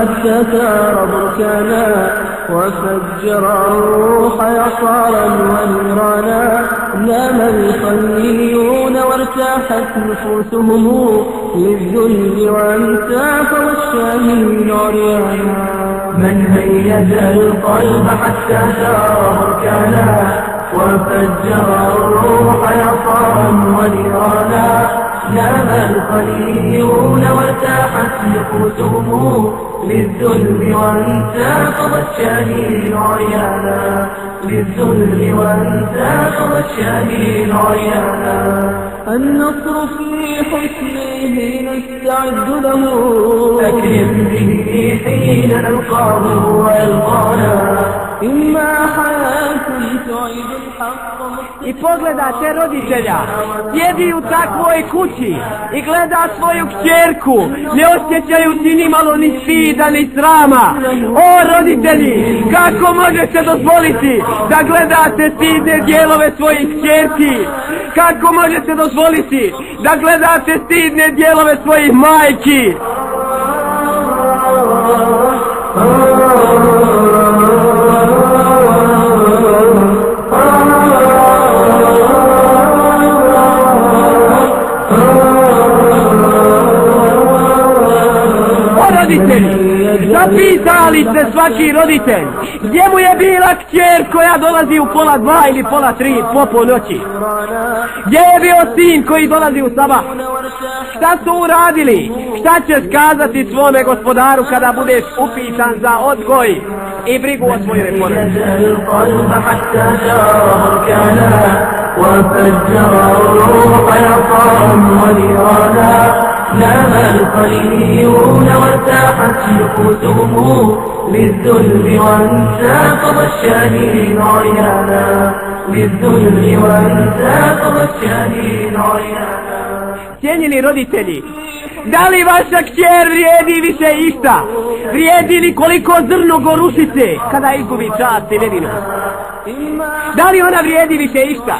حتى تعرض كان وفجر الروح يصار وجاءت نفوسهم للذل وامساك والشام النار من هيج القلب حتى شاره كان وفجر الروح يصارا ونيرانا. نام الخليون وارتاحت نفوسهم للذل وانت قضى عريانا للذل وانت قضى عريانا النصر في حسنه نستعد له أكرم به حين نلقاه ويلقانا إما حياة تعيد الحق i pogledate roditelja, sjedi u takvoj kući i gleda svoju kćerku, ne osjećaju ti ni malo ni stida ni srama. O roditelji, kako možete dozvoliti da gledate stidne dijelove svojih kćerki? Kako možete dozvoliti da gledate stidne dijelove svojih majki? O roditelji, zapitali se svaki roditelj, gdje mu je bila kćer koja dolazi u pola dva ili pola tri po noći? Gdje je bio sin koji dolazi u sabah? Šta su uradili? Šta ćeš kazati svome gospodaru kada budeš upitan za odgoj i brigu o svojoj porodici? القلب حتى جار بركانا وفجر الروح عصارا ونيرانا نام الخليون وارتاحت نفوسهم للذل وانتاقض الشاهين عريانا للذل وانتاقض الشاهين عريانا Cijenjeni roditelji, da li vaša kćer vrijedi više išta? Vrijedi li koliko zrno gorušice kada izgubi čast i nevinu? Da li ona vrijedi više išta?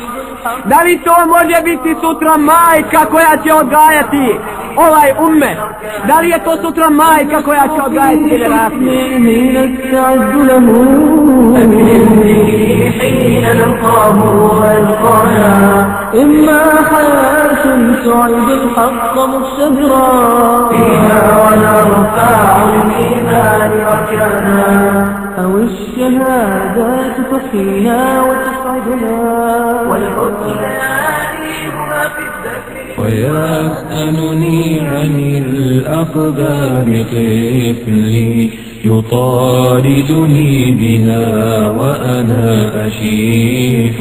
Da li to može biti sutra majka koja će odgajati ovaj umme? Da li je to sutra majka koja će odgajati generacije? نستعد له أكرم به حين نلقاه ويلقانا إما حياة تعيد الحق مستمرا فيها ونرفع الإيمان ركانا أو الشهادات تحيينا وتسعدنا الذكر ويسألني عن الأقدار طفلي يطاردني بها وأنا أشيح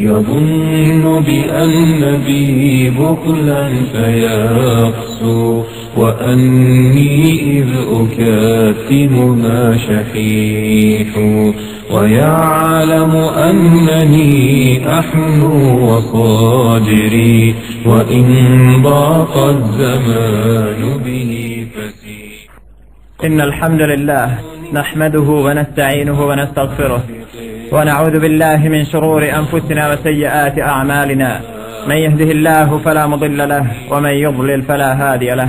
يظن بأن بي بخلا فيقسو. وأني إذ أكاتمها شحيح ويعلم أنني أحنو وصادري وإن ضاق الزمان به فسيح إن الحمد لله نحمده ونستعينه ونستغفره ونعوذ بالله من شرور أنفسنا وسيئات أعمالنا من يهده الله فلا مضل له ومن يضلل فلا هادي له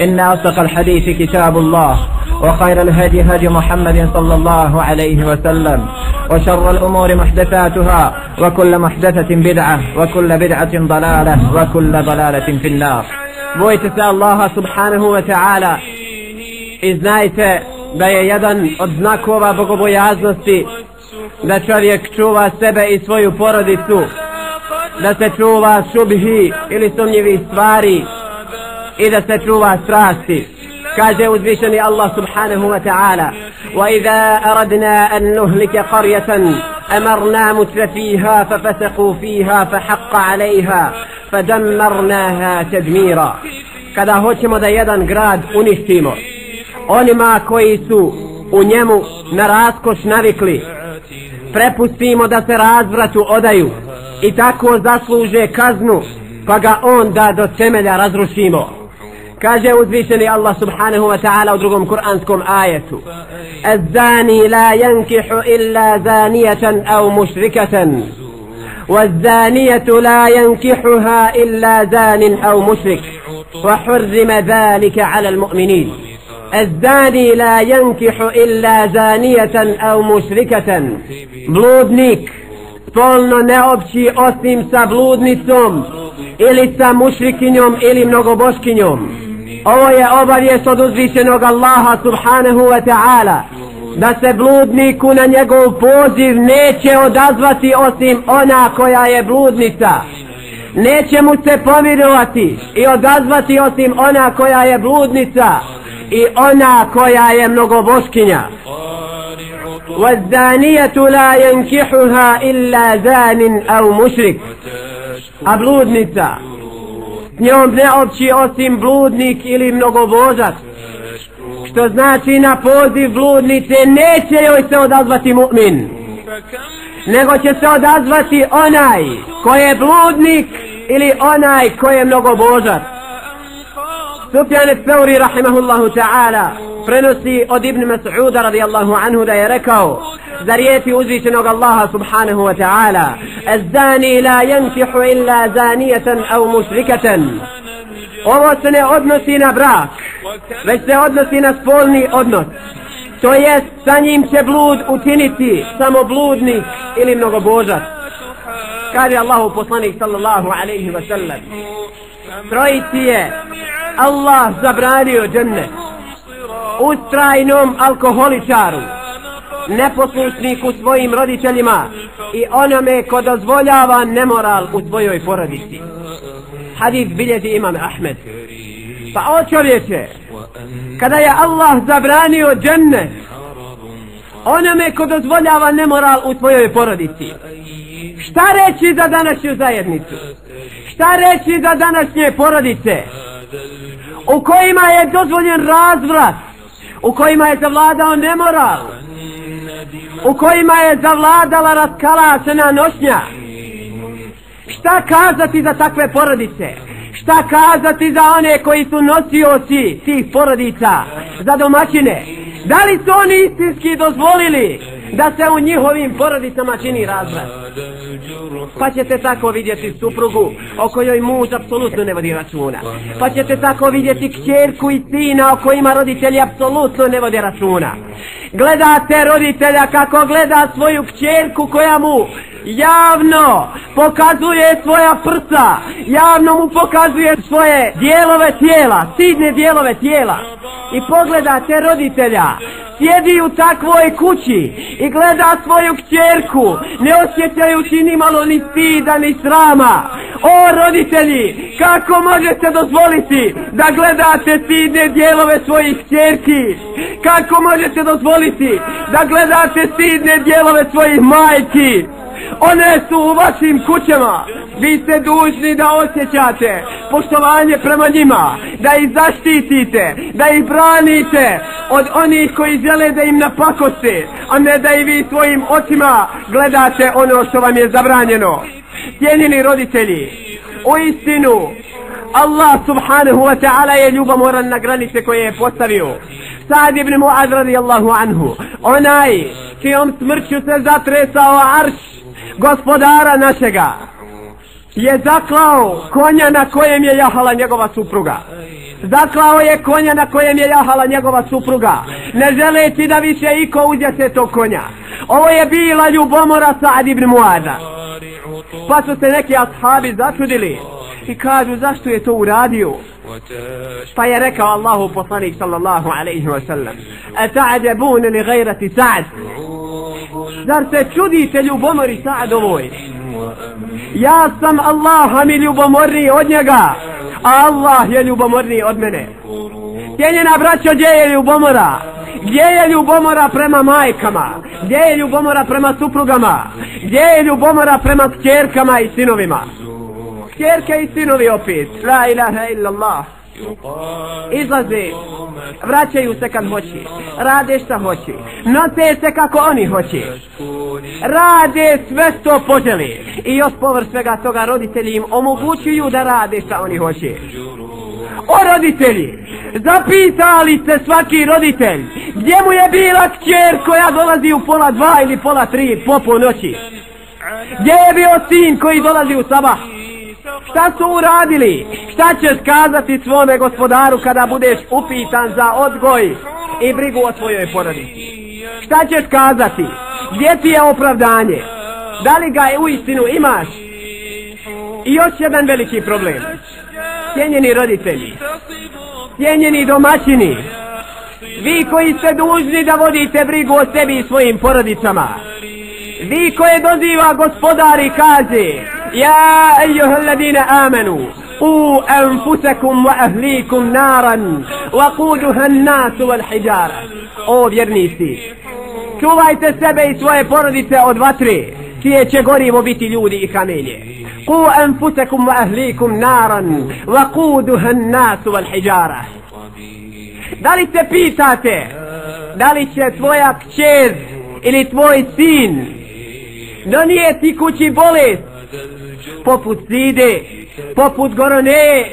إن أصدق الحديث كتاب الله وخير الهدي هدي محمد صلى الله عليه وسلم وشر الأمور محدثاتها وكل محدثة بدعة وكل بدعة ضلالة وكل ضلالة في النار. بويتس الله سبحانه وتعالى إذ نايت بي يدا أدناكوا بقبو يازنسي دا شريك شوى سبع سوي فردسو دا تشوى شبهي إلي سمني بإسواري i da se čuva strasti. Kaže uzvišeni Allah subhanahu wa ta'ala وَإِذَا أَرَدْنَا أَن نُهْلِكَ قَرْيَةً أَمَرْنَا مُتْرَ فِيهَا فَفَسَقُوا فِيهَا فَحَقَّ عَلَيْهَا فَدَمَّرْنَاهَا تَدْمِيرًا Kada hoćemo da jedan grad uništimo, onima koji su u njemu na raskoš navikli, prepustimo da se razvratu odaju i tako zasluže kaznu, pa ga onda do temelja razrušimo. Allah subhanahu wa ta'ala u drugom kuranskom ajetu الزاني لا ينكح إلا زانية أو مشركة. والزانية لا ينكحها إلا زان أو مشرك. وحرم ذلك على المؤمنين. الزاني لا ينكح إلا زانية أو مشركة. Bludnik spolno ne opći osim sa bludnicom ili sa mušrikinjom ili mnogoboškinjom. Ovo je obavijest od uzvišenog Allaha subhanahu wa ta'ala da se bludniku na njegov poziv neće odazvati osim ona koja je bludnica. Neće mu se pomirovati i odazvati osim ona koja je bludnica i ona koja je mnogoboškinja. والزانية لا ينكحها إلا زان أو مشرك a bludnica s njom ne opći osim bludnik ili mnogobožac što znači na poziv bludnice neće joj se odazvati mu'min nego će se odazvati onaj ko je bludnik ili onaj ko je mnogobožac Sufjan al-Thawri rahimahullahu ta'ala prenosi od Ibn Mas'uda radijallahu anhu da je rekao za rijeti uzvišenog Allaha subhanahu wa ta'ala Zani la jankihu illa zanijetan au mušrikatan Ovo se ne odnosi na brak, već se odnosi na spolni odnos. To je sa njim će blud učiniti samo bludni ili mnogobožac. Kaže Allahu poslanik sallallahu alaihi wa sallam Trojici je Allah zabranio džennet ustrajnom alkoholičaru neposlušniku svojim roditeljima i onome ko dozvoljava nemoral u svojoj porodici. Hadis biljeti imam Ahmed. Pa o čovječe kada je Allah zabranio džennet onome ko dozvoljava nemoral u svojoj porodici šta reći za današnju zajednicu? Šta reći za današnje porodice? U kojima je dozvoljen razvrat u kojima je zavladao nemoral. U kojima je zavladala raskalačena nošnja. Šta kazati za takve porodice? Šta kazati za one koji su nosioci tih porodica za domaćine? Da li su oni istinski dozvolili da se u njihovim porodicama čini razvrat. Pa ćete tako vidjeti suprugu o kojoj muž apsolutno ne vodi računa. Pa ćete tako vidjeti kćerku i sina o kojima roditelji apsolutno ne vode računa. Gledate roditelja kako gleda svoju kćerku koja mu javno pokazuje svoja prsa javno mu pokazuje svoje dijelove tijela sidne dijelove tijela. I pogledate roditelja sjedi u takvoj kući i gleda svoju kćerku ne osjećajući ni malo ni stida ni srama. O roditelji kako možete dozvoliti da gledate stidne dijelove svojih kćerki? Kako možete dozvoliti da gledate stidne dijelove svojih majki? One su u vašim kućama. Vi ste dužni da osjećate poštovanje prema njima da ih zaštitite da ih branite od onih koji žele da im napakoste a ne da i vi svojim očima gledate ono što vam je zabranjeno. Cijenili roditelji u istinu Allah subhanahu wa ta'ala je ljubomoran na granice koje je postavio. Sa'd ibn Mu'ad radijallahu anhu onaj čijom smrću se zatresao arš gospodara našega je zaklao konja na kojem je jahala njegova supruga. Zaklao je konja na kojem je jahala njegova supruga. Ne želeći da više iko uđe se tog konja. Ovo je bila ljubomora Sa'ad ibn Muada pa su se neki ashabi začudili i kažu zašto je to uradio? Pa je rekao Allahu poslanik sallallahu alaihi wa sallam a li gajrati Sa'ad Zar se čudite ljubomori Sa'dovoj? Ja sam Allaha mi ljubomorni od njega. Allah je ljubomorni od mene. Cijenjena braćo, gdje je ljubomora? Gdje je ljubomora prema majkama? Gdje je ljubomora prema suprugama? Gdje je ljubomora prema kćerkama i sinovima? Kćerke i sinovi opet. La ilaha illallah. Izlaze, vraćaju se kad hoće, rade šta hoće, note se kako oni hoće, rade sve što poželi i još povr svega toga roditelji im omogućuju da rade šta oni hoće. O roditelji, zapitali se svaki roditelj, gdje mu je bila kćer koja dolazi u pola dva ili pola tri popo noći? Gdje je bio sin koji dolazi u sabah? Šta su uradili? Šta ćeš kazati svome gospodaru kada budeš upitan za odgoj i brigu o svojoj porodici? Šta ćeš kazati? Gdje ti je opravdanje? Da li ga u istinu imaš? I još jedan veliki problem. Cijenjeni roditelji, cijenjeni domaćini, vi koji ste dužni da vodite brigu o sebi i svojim porodicama, vi koje doziva gospodar i kaže, يا أيها الذين amanu, u أنفسكم wa ahlikum وقودها wa والحجارة أو wal hijara. O vjernici, čuvajte sebe i svoje porodice od vatre, čije će gorivo biti ljudi i kamenje. Ku anfusakum wa ahlikum naran, wa kuduha nasu wal hijara. Da li se pitate, da li će tvoja kćer ili tvoj sin donijeti kući bolest poput side, poput gorone,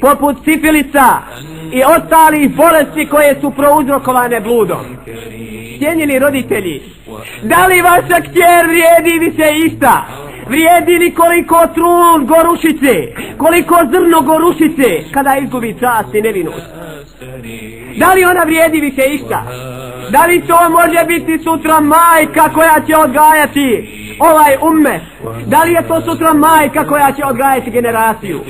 poput sifilica i ostalih bolesti koje su prouzrokovane bludom. Cijenjeni roditelji, da li vaša kćer vrijedi više se ista? Vrijedi li koliko trun gorušice, koliko zrno gorušice kada izgubi čast i nevinost? Da li ona vrijedi više išta? Da li to može biti sutra majka koja će odgajati ovaj umme? Da li je to sutra majka koja će odgajati generaciju?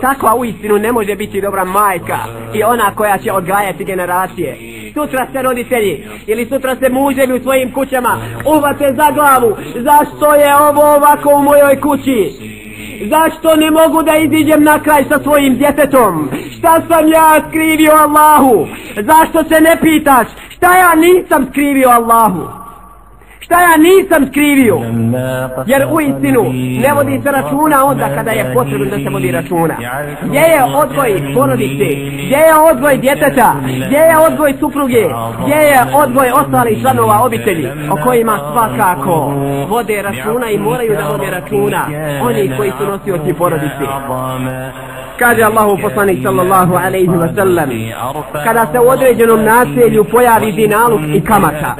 Takva uistinu ne može biti dobra majka i ona koja će odgajati generacije. Sutra se roditelji ili sutra se muževi u svojim kućama uvate za glavu. Zašto je ovo ovako u mojoj kući? Zašto ne mogu da iziđem na kraj sa svojim djetetom? Šta sam ja skrivio Allahu? Zašto se ne pitaš? Šta ja nisam skrivio Allahu? Šta ja nisam skrivio? Jer u istinu ne vodi se računa onda kada je potrebno da se vodi računa. Gdje je odgoj porodice? Gdje je odgoj djeteta? Gdje je odgoj supruge? Gdje je odgoj ostalih članova obitelji? O kojima svakako vode računa i moraju da vode računa oni koji su nosioci porodice. Kaže Allahu poslanik sallallahu alaihi wa sallam kada se u određenom naselju pojavi dinaluk i kamata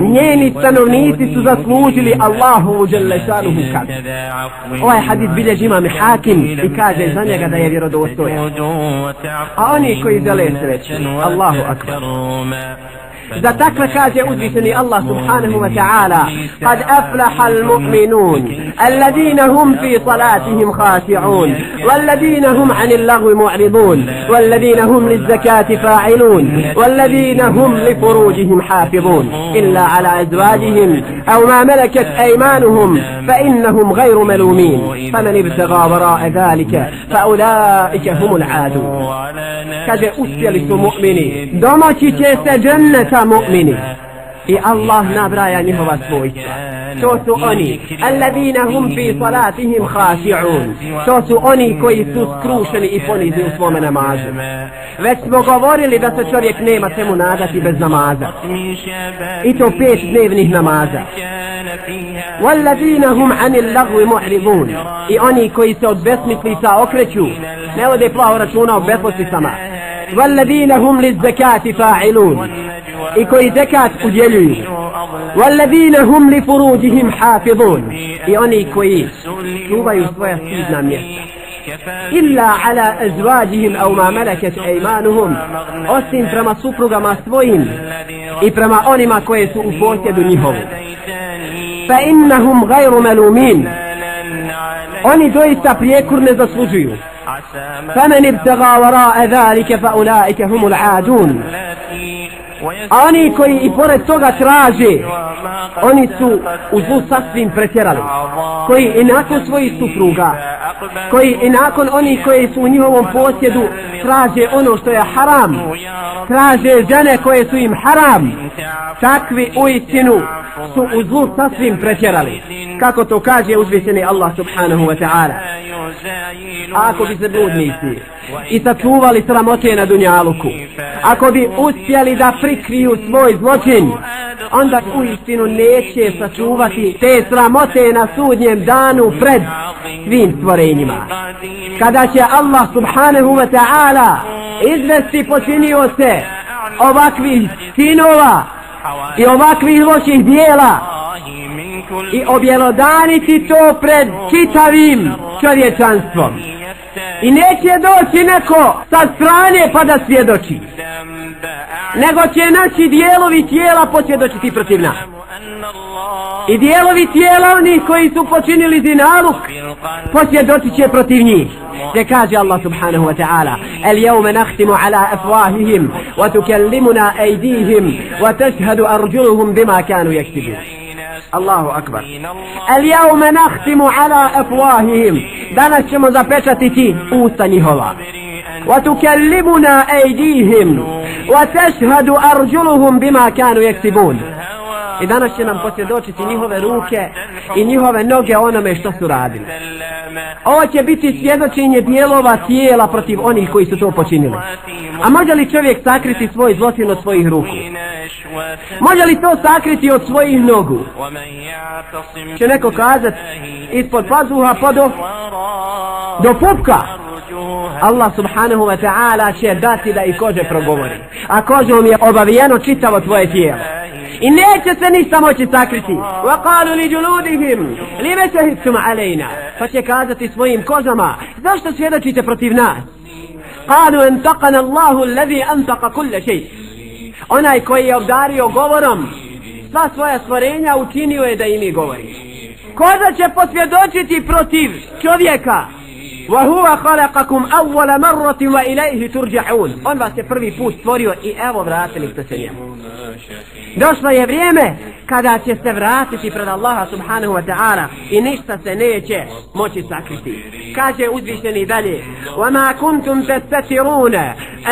njeni stanovnici su zaslužili Allahu uđele šanuhu kad ovaj hadis bilježi imam hakim i kaže za njega da je vjerodostojan. A oni koji žele sreću Allahu akbar. Za takve kaže uzvišeni Allah subhanahu wa ta'ala قد أفلح المؤمنون. الذين هم في صلاتهم خاشعون والذين هم عن اللغو معرضون والذين هم للزكاة فاعلون والذين هم لفروجهم حافظون. إلا على أزواجهم أو ما ملكت أيمانهم فإنهم غير ملومين. فمن ابتغى وراء ذلك فأولئك هم العادون. kaže uspjeli su mu'mini domaći će mu'mini. I Allah nabraja njihova svojstva to su oni alladina hum fi salatihim khashi'un. To su oni koji su skrušeni i ponizni u svome namazu. Već smo govorili da se čovjek nema čemu nadati bez namaza. I to pet dnevnih namaza. Walladina hum anil lagvi معرضون i oni koji se od besmislica okreću ne ode plaho računa o besmislicama. والذين هم للزكاة فاعلون i koji zekat udjeljuju والذين هم لفروجهم حافظون i oni koji čuvaju svoja stidna mjesta إلا على أزواجهم أو ما ملكت أيمانهم osim prema suprugama svojim i prema onima koje su u posjedu njihovu فإنهم غير ملومين oni doista prijekur ne zaslužuju فمن ابتغى وراء ذلك فأولئك هم العادون A oni koji i pored toga traže, oni su u zlu sasvim pretjerali. Koji i nakon svojih supruga, koji i nakon onih koji su u njihovom posjedu traže ono što je haram, traže žene koje su im haram, takvi u istinu su u zlu sasvim pretjerali. Kako to kaže uzvišeni Allah subhanahu wa ta'ala. Ako bi se bludnici i sačuvali sramote na dunjaluku, ako bi uspjeli da prikriju svoj zločin, onda u istinu neće sačuvati te sramote na sudnjem danu pred svim stvorenjima. Kada će Allah subhanahu wa ta'ala izvesti počinio se ovakvih sinova i ovakvih loših dijela i objelodaniti to pred čitavim čovječanstvom. I neće doći neko sa strane pa da svjedoči. Nego će naši dijelovi tijela posvjedočiti protiv nas. I dijelovi tijela oni koji su počinili zinaluk posvjedočit će protiv njih. Gdje kaže Allah subhanahu wa ta'ala El jevme nahtimu ala afwahihim wa tukellimuna ejdihim wa tashhadu arjuluhum bima kanu yaktibu. الله أكبر اليوم نختم على أفواههم. دانشم زفشتتي أوسنهولا وتكلمنا أيديهم. وتشهد أرجلهم بما كانوا يكتبون I danas će nam posvjedočiti njihove ruke i njihove noge onome što su radili. Ovo će biti svjedočenje dijelova tijela protiv onih koji su to počinili. A može li čovjek sakriti svoj zločin od svojih ruku? Može li to sakriti od svojih nogu? Će neko kazat ispod pazuha pa do, do pupka? Allah subhanahu wa ta'ala će dati da i kože progovori. A kožom je obavijeno čitavo tvoje tijelo. I neće se ništa moći sakriti. Wa qalu li juludihim, lime šehidtum alejna. Pa će kazati svojim kožama, zašto svjedočite protiv nas? Qalu entaqana Allahu alladhi antaqa kull shay Onaj koji je obdario govorom, sva svoja stvorenja učinio je da imi govori. Koža će posvjedočiti protiv čovjeka, وهو خلقكم أول مرة وإليه ترجعون On vas je prvi put stvorio i evo vratili ste se njemu. Došlo je vrijeme kada će se vratiti pred Allaha subhanahu wa ta'ala i ništa se neće moći sakriti. Kaže uzvišeni dalje وَمَا كُنْتُمْ تَسْتَتِرُونَ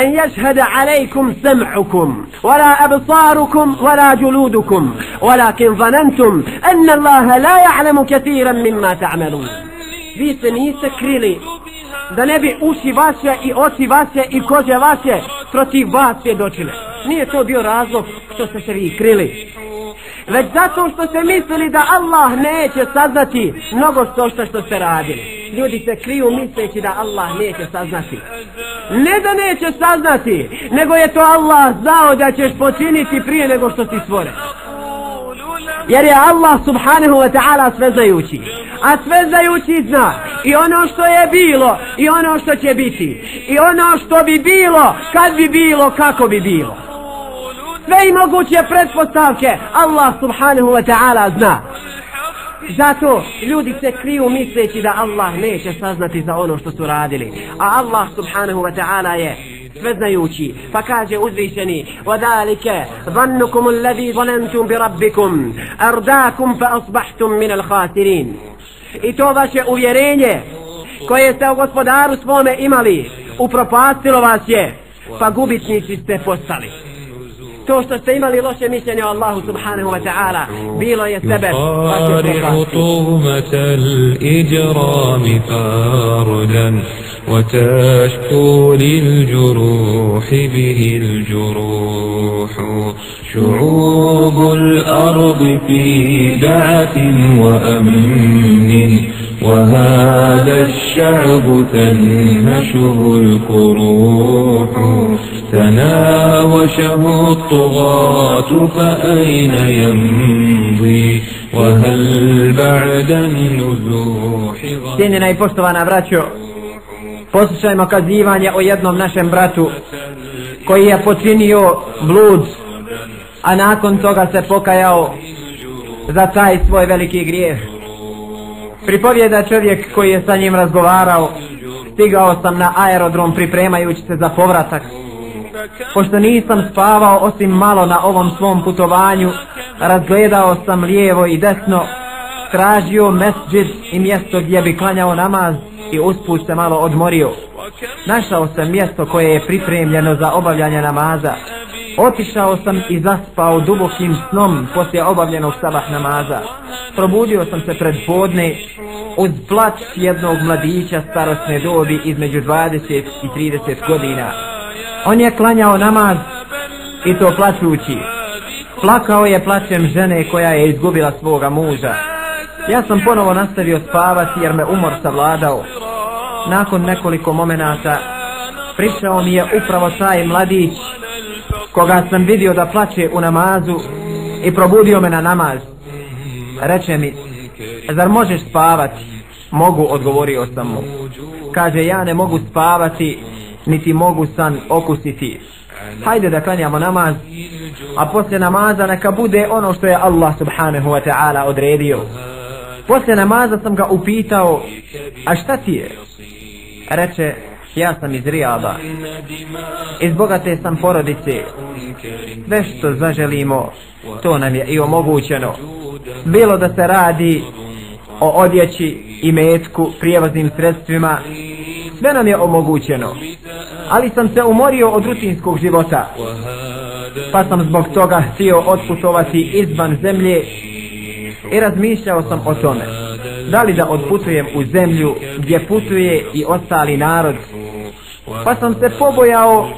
أَنْ يَشْهَدَ عَلَيْكُمْ سَمْعُكُمْ وَلَا أَبْصَارُكُمْ وَلَا جُلُودُكُمْ ولكن ظننتم أن الله لا يعلم كثيرا مما تعملون vi se niste krili da ne bi uši vaše i oči vaše i kože vaše protiv vas svjedočile. Nije to bio razlog što ste se vi krili. Već zato što ste mislili da Allah neće saznati mnogo što što, što ste radili. Ljudi se kriju misleći da Allah neće saznati. Ne da neće saznati, nego je to Allah znao da ćeš počiniti prije nego što ti stvore. Jer je Allah subhanahu wa ta'ala svezajući. A svezajući zna i ono što je bilo i ono što će biti. I ono što bi bilo, kad bi bilo, kako bi bilo. Sve i moguće pretpostavke Allah subhanahu wa ta'ala zna. Zato ljudi se kriju misleći da Allah neće saznati za ono što su radili. A Allah subhanahu wa ta'ala je sveznajući. Pa kaže uzvišeni, وَذَلِكَ ظَنُّكُمُ الَّذِي ظَنَنْتُمْ بِرَبِّكُمْ أَرْدَاكُمْ فَأَصْبَحْتُمْ مِنَ الْخَاسِرِينَ I to vaše uvjerenje koje ste u gospodaru svome imali, upropastilo vas je, pa gubitnici ste postali. To što ste imali loše mišljenje o Allahu subhanahu wa ta'ala, bilo je sebe يقارع طغمة الإجرام فاردا وتشكو للجروح به الجروح شعوب الأرض في دعة وأمن وهذا الشعب تنهشه القروح تناوشه الطغاة فأين يمضي وهل بعد النزوح Cijenjena i poštovana braćo, poslušajmo kazivanje o jednom našem bratu koji je počinio blud, a nakon toga se pokajao za taj svoj veliki grijeh. Pripovjeda čovjek koji je sa njim razgovarao, stigao sam na aerodrom pripremajući se za povratak. Pošto nisam spavao osim malo na ovom svom putovanju, razgledao sam lijevo i desno, tražio mesđid i mjesto gdje bi klanjao namaz i usput se malo odmorio. Našao sam mjesto koje je pripremljeno za obavljanje namaza. Otišao sam i zaspao dubokim snom poslije obavljenog sabah namaza. Probudio sam se pred podne uz plać jednog mladića starostne dobi između 20 i 30 godina. On je klanjao namaz i to plaćući. Plakao je plaćem žene koja je izgubila svoga muža. Ja sam ponovo nastavio spavati jer me umor savladao. Nakon nekoliko momenata pričao mi je upravo taj mladić koga sam vidio da plaće u namazu i probudio me na namaz. Reče mi, zar možeš spavati? Mogu, odgovorio sam mu. Kaže, ja ne mogu spavati, niti mogu san okusiti. Hajde da klanjamo namaz, a poslije namaza neka bude ono što je Allah subhanahu wa ta'ala odredio. Poslije namaza sam ga upitao, a šta ti je? Reče, ja sam iz Rijada. Iz bogate sam porodice. Sve što zaželimo, to nam je i omogućeno. Bilo da se radi o odjeći i metku, prijevoznim sredstvima, sve nam je omogućeno. Ali sam se umorio od rutinskog života. Pa sam zbog toga htio otputovati izvan zemlje i razmišljao sam o tome. Da li da odputujem u zemlju gdje putuje i ostali narod Pa sam se pobojao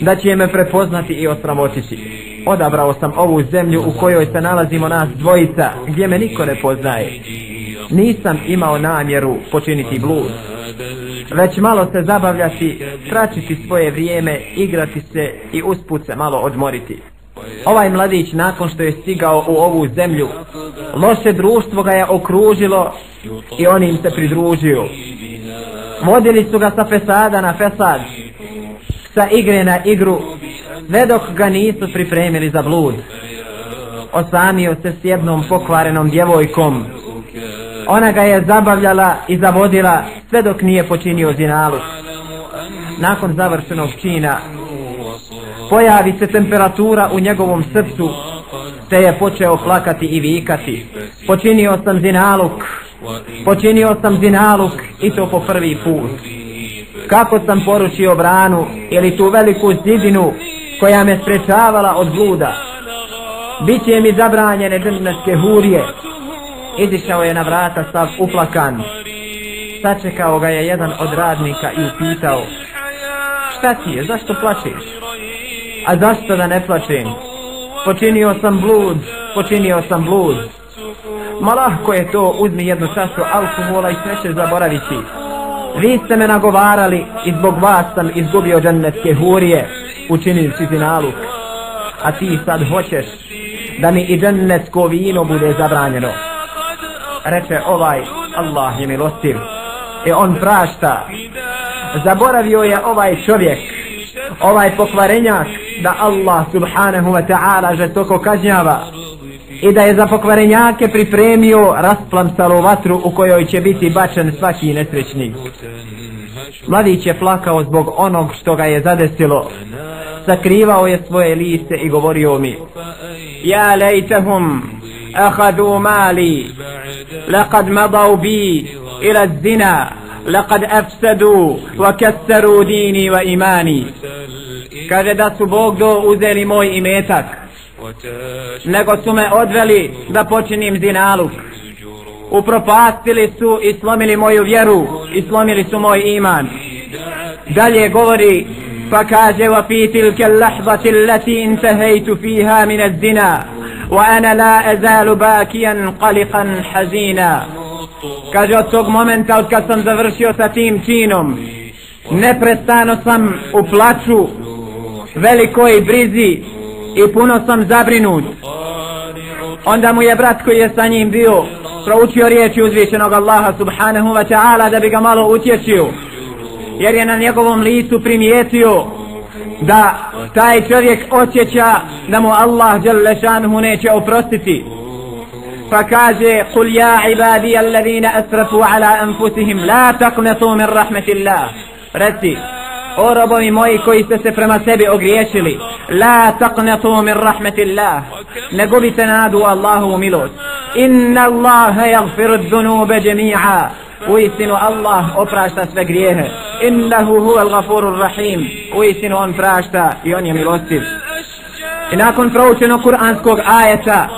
da će me prepoznati i osramotiti. Odabrao sam ovu zemlju u kojoj se nalazimo nas dvojica, gdje me niko ne poznaje. Nisam imao namjeru počiniti blud, već malo se zabavljati, tračiti svoje vrijeme, igrati se i usput se malo odmoriti. Ovaj mladić nakon što je stigao u ovu zemlju, loše društvo ga je okružilo i on im se pridružio. Vodili su ga sa fesada na fesad, sa igre na igru, sve dok ga nisu pripremili za blud. Osamio se s jednom pokvarenom djevojkom. Ona ga je zabavljala i zavodila sve dok nije počinio zinalus. Nakon završenog čina, pojavi se temperatura u njegovom srcu, te je počeo plakati i vikati. Počinio sam zinaluk, počinio sam zinaluk i to po prvi put. Kako sam poručio branu ili tu veliku zidinu koja me sprečavala od bluda. Biće mi zabranjene džennetske hurije. Izišao je na vrata sav uplakan. Sačekao ga je jedan od radnika i upitao Šta ti je, zašto plačeš? A zašto da ne plačem? Počinio sam blud, počinio sam blud. Ma lahko je to, uzmi jednu čašu alkohola i sve će zaboraviti. Vi ste me nagovarali i zbog vas sam izgubio džennetske hurije, učinili si zinaluk. A ti sad hoćeš da mi i džennetsko vino bude zabranjeno. Reče ovaj, Allah je milostiv. I on prašta. Zaboravio je ovaj čovjek, ovaj pokvarenjak, da Allah subhanahu wa ta'ala žetoko kažnjava i da je za pokvarenjake pripremio rasplamsalu vatru u kojoj će biti bačen svaki nesrećnik. Mladić je plakao zbog onog što ga je zadesilo. Sakrivao je svoje lice i govorio mi Ja lejtehum أخذوا مالي لقد مضوا بي إلى الزنا لقد أفسدوا وكسروا ديني وإيماني kaže da su Bog do uzeli moj imetak nego su me odveli da počinim zinaluk. Upropastili su i slomili moju vjeru i slomili su moj iman. Dalje govori pa kaže wa fi tilka al-lahzati allati fiha min az-zina wa ana la azalu bakiyan qaliqan hazina. Kaže od tog momenta od kad sam završio sa tim činom neprestano sam u plaću velikoj brizi i puno sam zabrinut. Onda mu je brat koji je sa njim bio proučio riječi uzvišenog Allaha subhanahu wa ta'ala da bi ga malo utječio. Jer je na njegovom licu primijetio da taj čovjek osjeća da mu Allah jalla šanuhu neće oprostiti. Pa kaže قل يا عبادي الذين أسرفوا على أنفسهم لا تقنطوا من رحمة الله reci O robovi moji koji ste se prema sebi ogriješili, la taqnatu min rahmetillah, ne gubite nadu Allahovu milost. Inna Allaha jagfiru dhunube džemi'a, u istinu Allah oprašta sve grijehe. Innahu huwa al-ghafurur rahim, u istinu on prašta i on je milostiv. I nakon proučenog kuranskog ajeta,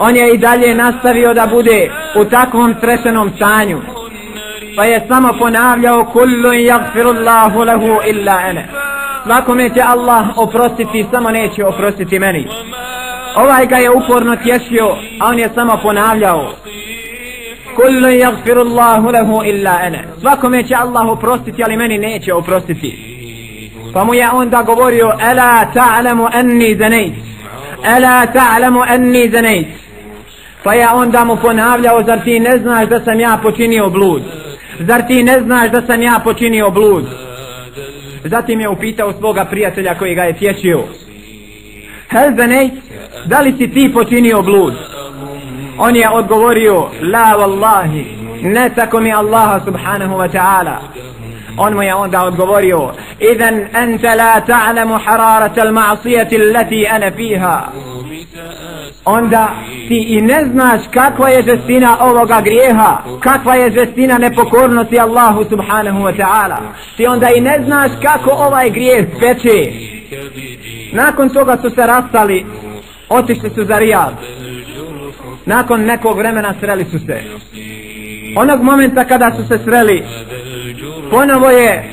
on je i dalje nastavio da bude u takvom strešenom stanju. Pa je samo ponavljao kullu jagfirullahu lahu illa ene. Svakome će Allah oprostiti, samo neće oprostiti meni. Ovaj ga je uporno tješio, a on je samo ponavljao. Kullu jagfirullahu lahu illa ene. Svakome će Allah oprostiti, ali meni neće oprostiti. Pa mu je onda govorio, Ela ta'lamu anni zanejt. Ela ta'lamu anni zanejt. Pa je onda mu ponavljao, zar ti ne znaš da sam ja počinio blud? Zar ti ne znaš da sam ja počinio blud? Zatim je upitao svoga prijatelja koji ga je tječio. Hel da li si ti počinio blud? On je odgovorio, la wallahi, ne tako mi Allaha subhanahu wa ta'ala. On mu je onda odgovorio, idan ente la ta'lamu hararata al-ma'asijati allati ana fiha. Onda ti i ne znaš kakva je žestina ovoga grijeha, kakva je žestina nepokornosti Allahu subhanahu wa ta'ala. Ti onda i ne znaš kako ovaj grijeh peče. Nakon toga su se rastali, otišli su za Rijad. Nakon nekog vremena sreli su se. Onog momenta kada su se sreli, ponovo je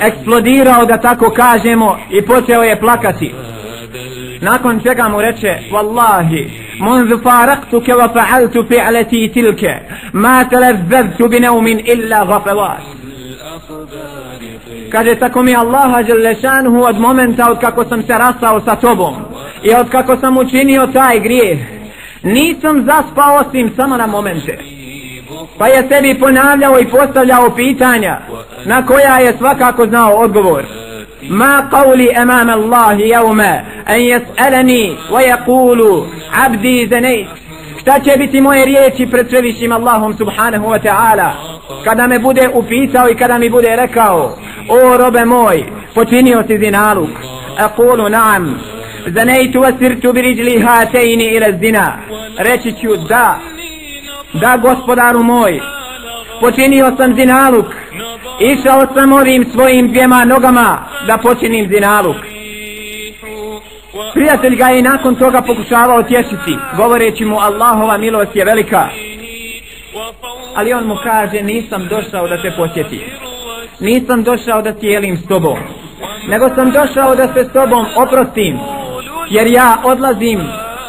eksplodirao da tako kažemo i počeo je plakati nakon čega mu reče wallahi منذ فارقتك وفعلت فعلتي تلك ما تلذذت بنوم إلا غفوات kaže tako mi Allaha Đelešanuhu od momenta od kako sam se rastao sa tobom i od kako sam učinio taj grijeh nisam zaspao osim samo na momente pa je sebi ponavljao i postavljao pitanja na koja je svakako znao odgovor ما قولي أمام الله يوم أن يسألني ويقول عبدي زنيت šta će biti moje riječi pred svevišnjim Allahom subhanahu wa ta'ala kada me bude upisao i kada mi bude rekao o robe moj počinio si zinaluk aqulu naam zanejtu wasirtu bi riđli hatejni ila zina reći ću da da gospodaru moj počinio sam zinaluk išao sam ovim svojim dvijema nogama da počinim zinaluk. Prijatelj ga je nakon toga pokušavao tješiti govoreći mu Allahova milost je velika. Ali on mu kaže nisam došao da te posjetim. Nisam došao da cijelim s tobom nego sam došao da se s tobom oprostim jer ja odlazim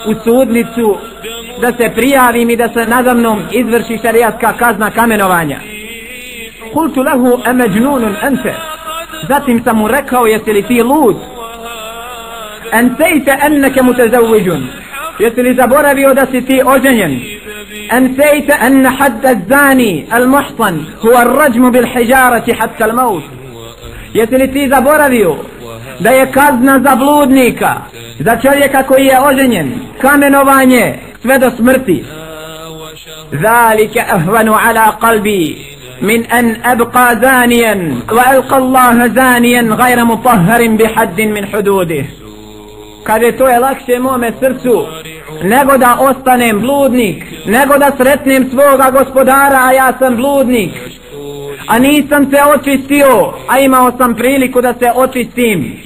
u sudnicu da se prijavim i da se nadamnom izvrši šarijatska kazna kamenovanja. قلت له أمجنون أنت؟ ذاتي متمركة ويسل في لود أنسيت أنك متزوج. يسل زبور بيودة في أوجين أنسيت أن حد الزاني المحصن هو الرجم بالحجارة حتى الموت. يسل في زبور بيو. da je kazna za bludnika, za čovjeka koji je oženjen, kamenovanje sve do smrti. Zalike ahvanu من أن أبقى زانيا وألقى الله زانيا غير مطهر بحد من حدوده kada to je lakše mome srcu nego da ostanem bludnik nego da sretnem svoga gospodara a ja sam bludnik a nisam se očistio a imao sam priliku da se očistim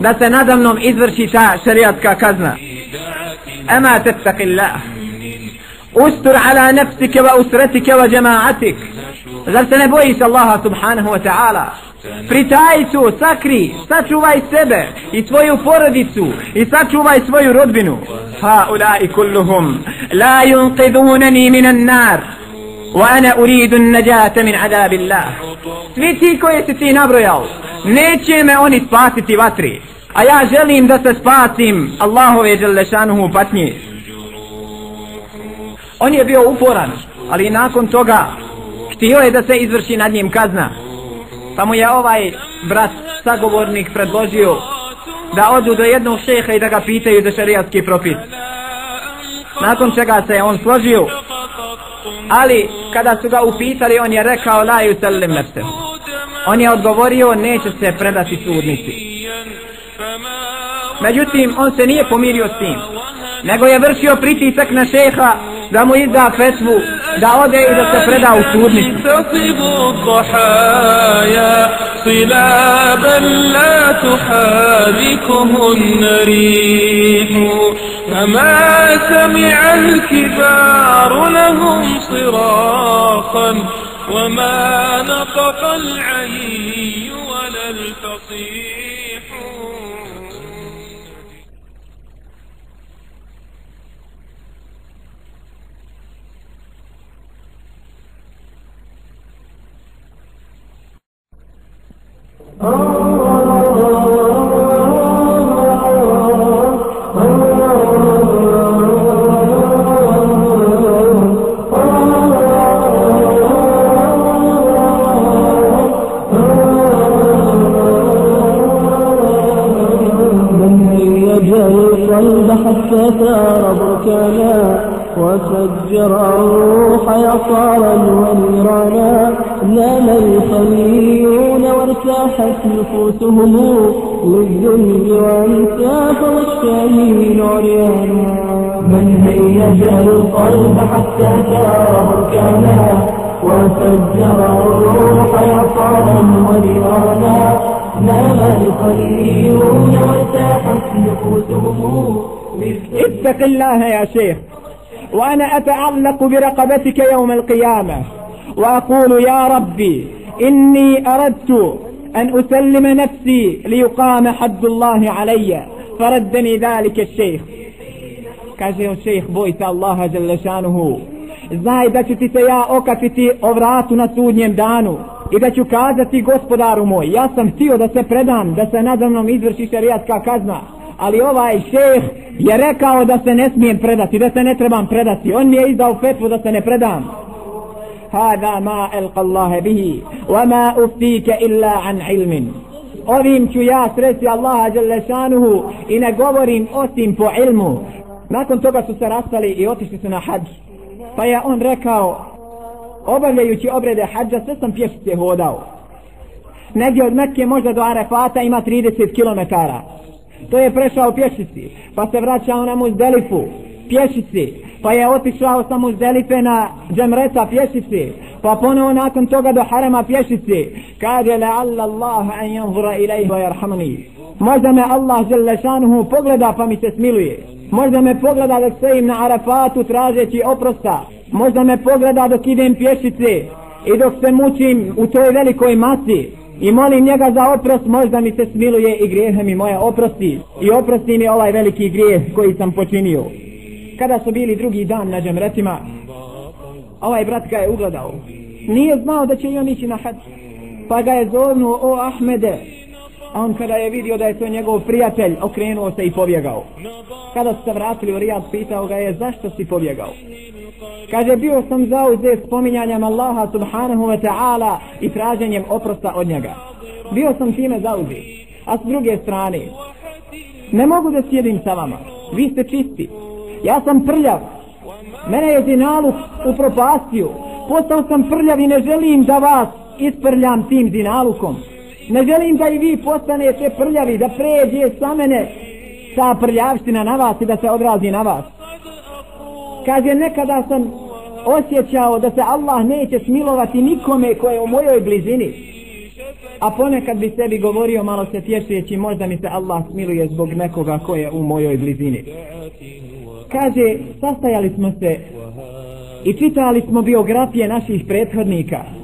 da se nadamnom izvrši ta šarijatska kazna ema tettakillah ustur ala nefsike wa usretike wa džemaatik Zar se ne bojiš Allaha subhanahu wa ta'ala? Pritaj su, sakri, sačuvaj sebe i svoju porodicu i sačuvaj svoju rodbinu. Ha ulai kulluhum la yunqidunani minan nar wa ana uridu an-najata min adabillah. Svi ti koji si ti nabrojao, neće me oni spasiti vatri. A ja želim da se spasim Allahove želešanuhu patnje. On je bio uporan, ali nakon toga htio je da se izvrši nad njim kazna. Pa mu je ovaj brat, sagovornik, predložio da odu do jednog šeha i da ga pitaju za šarijatski propis. Nakon čega se on složio, ali kada su ga upitali, on je rekao la yusallim nefse. On je odgovorio, neće se predati sudnici. Međutim, on se nije pomirio s tim. Nego je vršio pritisak na šeha da mu izda fetvu, da ode i da se preda u sudnicu. صلابا لا تحالكهن ريح فما سمع الكبار لهم صراخا وما نطق العلي ولا الفصيح القلب حتى ثار بركانا وفجر وفجر الروح نفوسهم اتق الله يا شيخ وأنا أتعلق برقبتك يوم القيامة وأقول يا ربي إني أردت أن أسلم نفسي ليقام حد الله علي فردني ذلك الشيخ. on šejh bojte Allaha dželle šanuhu znaj da ću ti se ja okatiti o vratu na sudnjem danu i da ću kazati gospodaru moj ja sam htio da se predam da se nadamnom izvrši šerijatska kazna ali ovaj šeh je rekao da se ne smijem predati, da se ne trebam predati. On mi je izdao fetvu da se ne predam. Hada ma elqa Allahe bihi, wa ma uftike illa an ilmin. Ovim ću ja sreći Allaha Đelešanuhu i ne govorim osim po ilmu. Nakon toga su se rastali i otišli su na hađu. Pa je on rekao, obavljajući obrede hađa, sve sam pješice hodao. Negdje od Mekke možda do Arefata ima 30 kilometara to je prešao pješici, pa se vraćao na Muzdelifu, pješici, pa je otišao sa Muzdelife na Džemreta pješici, pa ponovo nakon toga do Harama pješici, kaže le alla Allah an janzura ilaihi wa yarhamani. Možda me Allah žele šanuhu pogleda pa mi se smiluje. Možda me pogleda dok stojim na Arafatu tražeći oprosta. Možda me pogleda dok idem pješice i dok se mučim u toj velikoj masi i molim njega za oprost, možda mi se smiluje i grijehe mi moje oprosti i oprosti mi ovaj veliki grijeh koji sam počinio. Kada su bili drugi dan na džemretima, ovaj brat ga je ugledao. Nije znao da će i on ići na hač. Pa ga je zovnuo, o Ahmede. A on kada je vidio da je to njegov prijatelj, okrenuo se i pobjegao. Kada su se vratili u Rijad, pitao ga je zašto si pobjegao. Kaže, bio sam zauzet spominjanjem Allaha subhanahu wa ta'ala i traženjem oprosta od njega. Bio sam time zauzet. A s druge strane, ne mogu da sjedim sa vama. Vi ste čisti. Ja sam prljav. Mene je zinaluk upropastio. Postao sam prljav i ne želim da vas isprljam tim zinalukom. Ne želim da i vi postanete prljavi, da pređe sa mene ta prljavština na vas i da se odrazi na vas. Kaže, nekada sam osjećao da se Allah neće smilovati nikome koje je u mojoj blizini. A ponekad bi sebi govorio malo se tješujeći, možda mi se Allah smiluje zbog nekoga koje je u mojoj blizini. Kaže, sastajali smo se i čitali smo biografije naših prethodnika.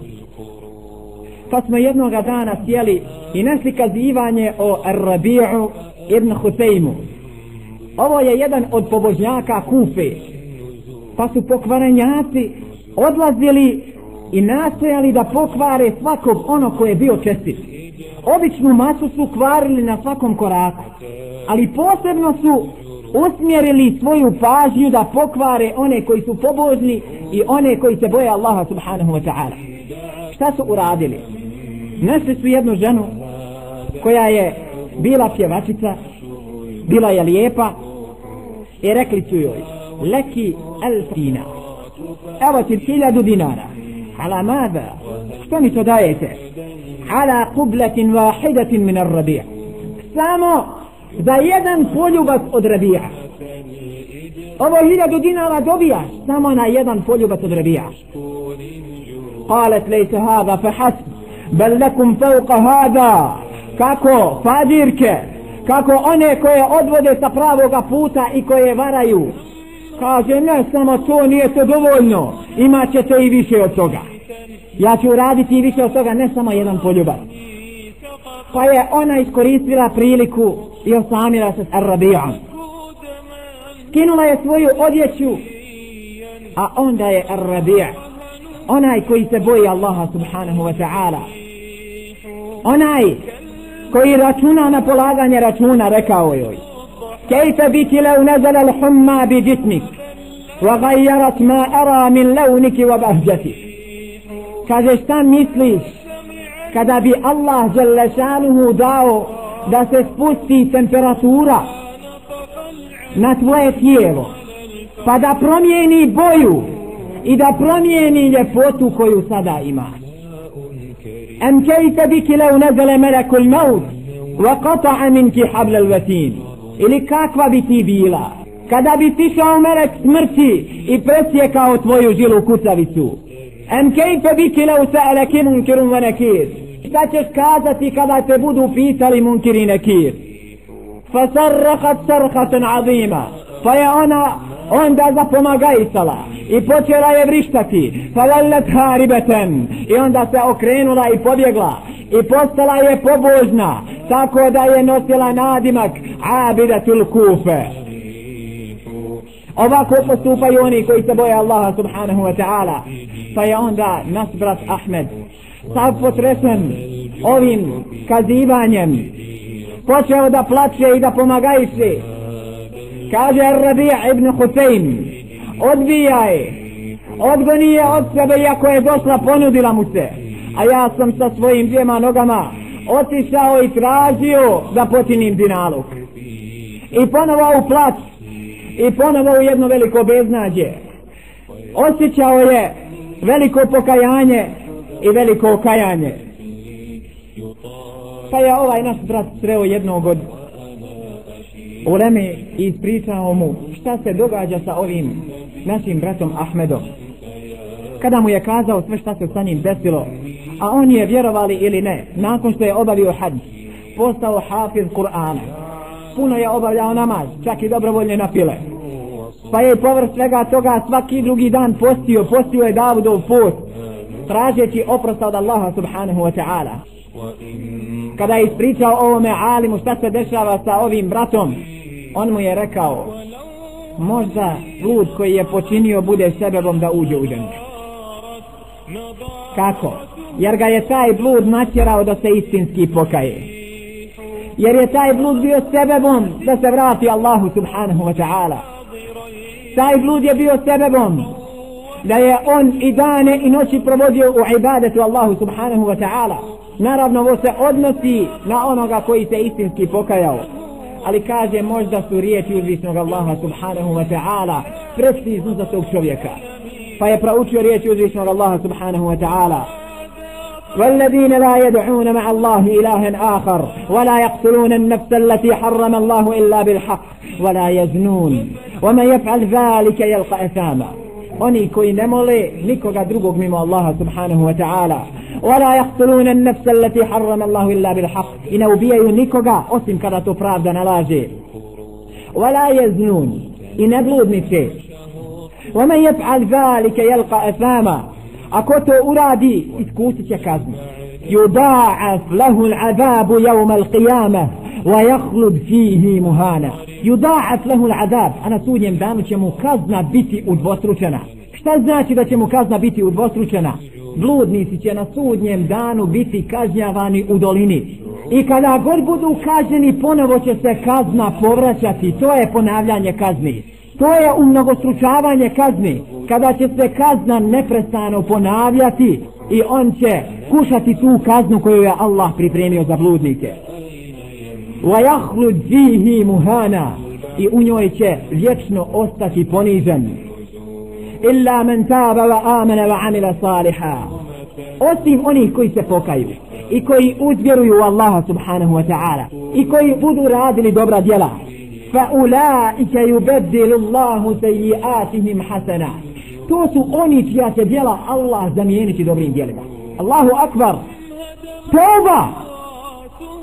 Pa smo jednoga dana sjeli i našli kazivanje o Rabi'u ibn Huseymu. Ovo je jedan od pobožnjaka Kufe, pa su pokvarenjaci odlazili i nastojali da pokvare svakog ono koje je bio čestit. Običnu masu su kvarili na svakom koraku, ali posebno su usmjerili svoju pažnju da pokvare one koji su pobožni i one koji se boje Allaha subhanahu wa ta'ala. Šta su uradili? Našli su jednu ženu koja je bila pjevačica, bila je lijepa i rekli su joj, leki alf dinar. Evo ti hiljadu dinara. Ala mada? Što mi to dajete? ala qublatin wahidatin min ar-rabi' samo za jedan poljubac od rabija ovo hiljadu dinara dobijaš samo na jedan poljubac od rabija قالت ليس هذا فحسب bel lekum fauqa hada. Kako? Fadirke. Kako one koje odvode sa pravog puta i koje varaju. Kaže ne samo to nije to dovoljno. Imat ćete i više od toga. Ja ću raditi i više od toga ne samo jedan poljubac pa je ona iskoristila priliku i osamila se s Arrabijom skinula je svoju odjeću a onda je Arrabija onaj koji se boji Allaha subhanahu wa ta'ala onaj koji računa na polaganje računa rekao joj كيف بك لو نزل الحمى بجسمك وغيرت ما أرى من لونك وبهجتك kaže šta misliš kada bi Allah Đelešanuhu dao da se spusti temperatura na tvoje tijelo pa da promijeni boju i da promijeni ljepotu koju sada ima أم كيف بك لو نزل ملك الموت وقطع منك حبل الوتين ili kakva bi ti bila kada bi sišao melek smrti i presjekao tvoju žilu kucavicu em kejfe biki lau sa'alaki munkirun wa nakir šta ćeš kazati kada te budu pitali munkir i nakir fasarrahat sarhatan azima pa je ona onda zapomagajsala i počela je vrištati. Falallat haribeten. I onda se okrenula i pobjegla. I postala je pobožna. Tako da je nosila nadimak abidatul kufe. Ovako postupaju oni koji se boje Allaha subhanahu wa ta'ala. Pa je onda nas brat Ahmed sav potresen ovim kazivanjem počeo da plače i da pomagajše kaže Rabija ibn Husein odbijaj odgoni je od sebe iako je došla ponudila mu se. A ja sam sa svojim dvijema nogama otišao i tražio da potinim dinaluk. I ponovo u plać i ponovo u jedno veliko beznađe. Osjećao je veliko pokajanje i veliko okajanje pa je ovaj naš brat sreo jednog od uleme i pričao mu. Šta se događa sa ovim našim bratom Ahmedom? Kada mu je kazao sve šta se sa njim desilo a on je vjerovali ili ne nakon što je obavio hadž postao hafiz Kur'ana. Puno je obavljao namaz čak i dobrovoljne napile. Pa je povrst svega toga svaki drugi dan postio postio je Davudov post tražeći oprosta od Allaha subhanahu wa ta'ala kada je ispričao ovome alimu šta se dešava sa ovim bratom on mu je rekao možda lud koji je počinio bude sebebom da uđe u dženku kako? jer ga je taj blud natjerao da se istinski pokaje. Jer je taj blud bio sebebom da se vrati Allahu subhanahu wa ta'ala. Taj blud je bio sebebom da je on i dane i noći provodio u ibadetu Allahu subhanahu wa ta'ala. Naravno ovo se odnosi na onoga koji se istinski pokajao ali kaže možda su riječi uzvišnog Allaha subhanahu wa ta'ala precizno za tog čovjeka pa je proučio riječi uzvišnog Allaha subhanahu wa ta'ala والذين لا يدعون مع الله إلها آخر ولا يقتلون النفس التي حرم الله إلا بالحق ولا يزنون ومن يفعل ذلك يلقى أثاما oni koji ne mole nikoga drugog mimo Allaha subhanahu wa ta'ala. ولا يقتلون النفس التي حرم الله إلا بالحق إن أبيعوا نيكوغا أسم كذا تفراب دنالاجي ولا يزنون إن أبلود نفسي ومن يفعل ذلك يلقى أثاما أكوتو أرادي إتكوتي يضاعف له العذاب يوم القيامة ويخلد فيه مهانا يضاعف له العذاب أنا سودjem danu će mu kazna biti udvostručena šta znači da će mu kazna biti udvostručena bludnici će na sudnjem danu biti kažnjavani u dolini i kada god budu kažnjeni ponovo će se kazna povraćati to je ponavljanje kazni to je umnogostručavanje kazni kada će se kazna neprestano ponavljati i on će kušati tu kaznu koju je Allah pripremio za bludnike wa فِيهِ مُهَانَا. I u njoj će vječno ostati ponižen. illa مَنْ تَابَ wa amana wa amila osim onih koji se pokaju i koji uzvjeruju u Allaha subhanahu wa ta'ala i koji budu radili dobra djela fa يُبَدِّلُ اللَّهُ سَيِّئَاتِهِمْ حَسَنًا. Hasana to su oni čija će djela Allah zamijeniti dobrim djelima. Allahu akbar. Toba!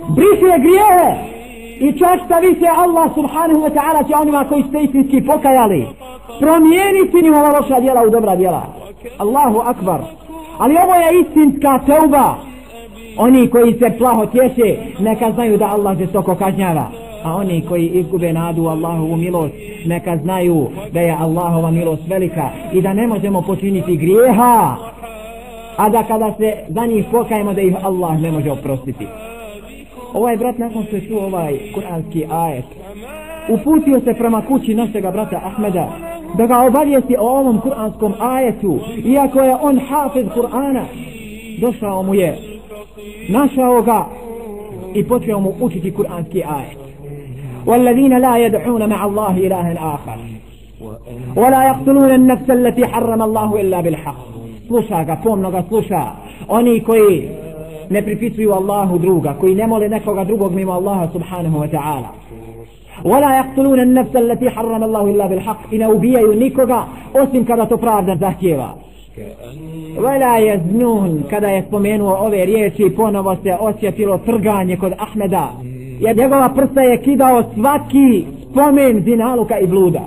Briše grijehe i čak šta više Allah subhanahu wa ta'ala će onima koji ste istinski pokajali promijeniti njihova loša djela u dobra djela. Allahu akbar. Ali ovo je istinska teuba. Oni koji se plaho tješe neka znaju da Allah žestoko kažnjava. A oni koji izgube nadu Allahovu milost neka znaju da je Allahova milost velika i da ne možemo počiniti grijeha. A da kada se za njih pokajemo da ih Allah ne može oprostiti ovaj brat nakon što je čuo ovaj kuranski ajet uputio se prema kući našega brata Ahmeda da ga obavijesti o ovom kuranskom ajetu iako je on hafiz Kur'ana došao mu je našao ga i počeo mu učiti kuranski ajet والذين لا يدعون مع الله إلها آخر ولا يقتلون النفس التي حرم الله إلا بالحق sluša ga, pomno ga sluša oni koji ne pripisuju Allahu druga koji ne mole nekoga drugog mimo Allaha subhanahu wa ta'ala ولا يقتلون النفس التي حرم الله إلا بالحق إن أبيعوا نيكوغا osim kada to pravda zahtjeva Vela je znun kada je spomenuo ove riječi ponovo se osjetilo trganje kod Ahmeda jer njegova prsa je kidao svaki spomen zinaluka i bluda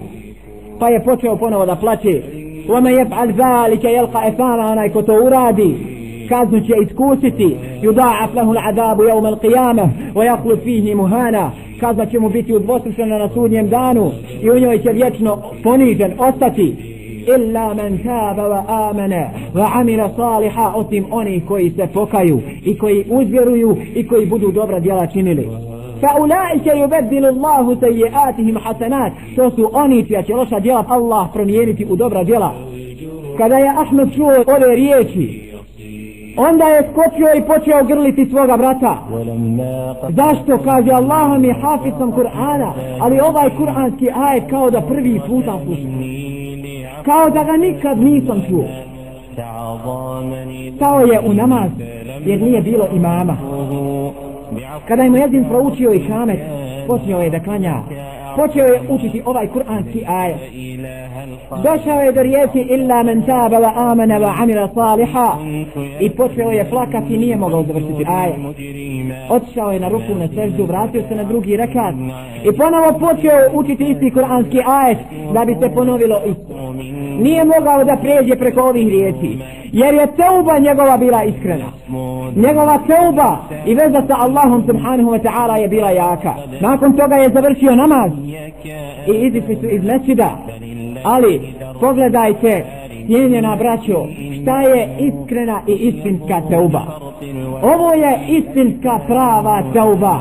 pa je počeo ponovo da plaće Vama je fa'al zalike jelka efana onaj ko to uradi kaznu će iskusiti yuda'af lahu l'adabu jevma l'qiyamah wa yaklu fihi muhana kazna će mu biti udvostrušena na sudnjem danu i u njoj će vječno ponižen ostati illa man taba wa amana wa amila saliha osim oni koji se pokaju i koji uzvjeruju i koji budu dobra djela činili فأولئك يبدل الله سيئاتهم حسنات to su oni čija će loša djela Allah promijeniti u dobra djela kada je Ahmed čuo ove riječi onda je skočio i počeo grliti svoga brata. Zašto? Kaže Allahom i hafizom Kur'ana ali ovaj kur'anski ajet kao da prvi puta slušam. Kao da ga nikad nisam čuo. Stao je u namaz jer nije bilo imama. Kada je mu jedin proučio i kamet počeo je da klanja počeo je učiti ovaj kuranski ajet. Došao je do riječi illa men taba wa amana wa amila saliha. I počeo je plakati nije mogao završiti ajet. Otišao je na ruku na seždu vratio se na drugi rekat. I ponovo počeo učiti isti kuranski ajet da bi se ponovilo isto nije mogao da pređe preko ovih riječi jer je teuba njegova bila iskrena. Njegova teuba i veza sa Allahom subhanahu wa ta'ala je bila jaka. Nakon toga je završio namaz i izišli su iz mesida ali pogledajte cijenjena braćo šta je iskrena i istinska teuba? Ovo je istinska prava teuba.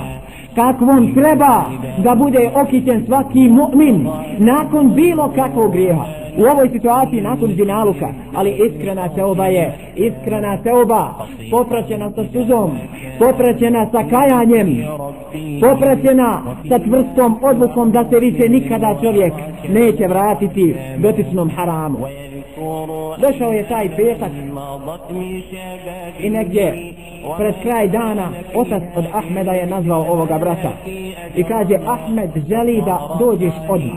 Kakvom treba da bude okićen svaki mu'min nakon bilo kakvog grijeha u ovoj situaciji nakon zinaluka ali iskrena teoba je iskrena teoba. Popraćena sa suzom popraćena sa kajanjem popraćena sa tvrstom odlukom da se više nikada čovjek neće vratiti dotičnom haramu došao je taj petak i negdje pred kraj dana otac od Ahmeda je nazvao ovoga brata. I kaže Ahmed želi da dođeš odmah.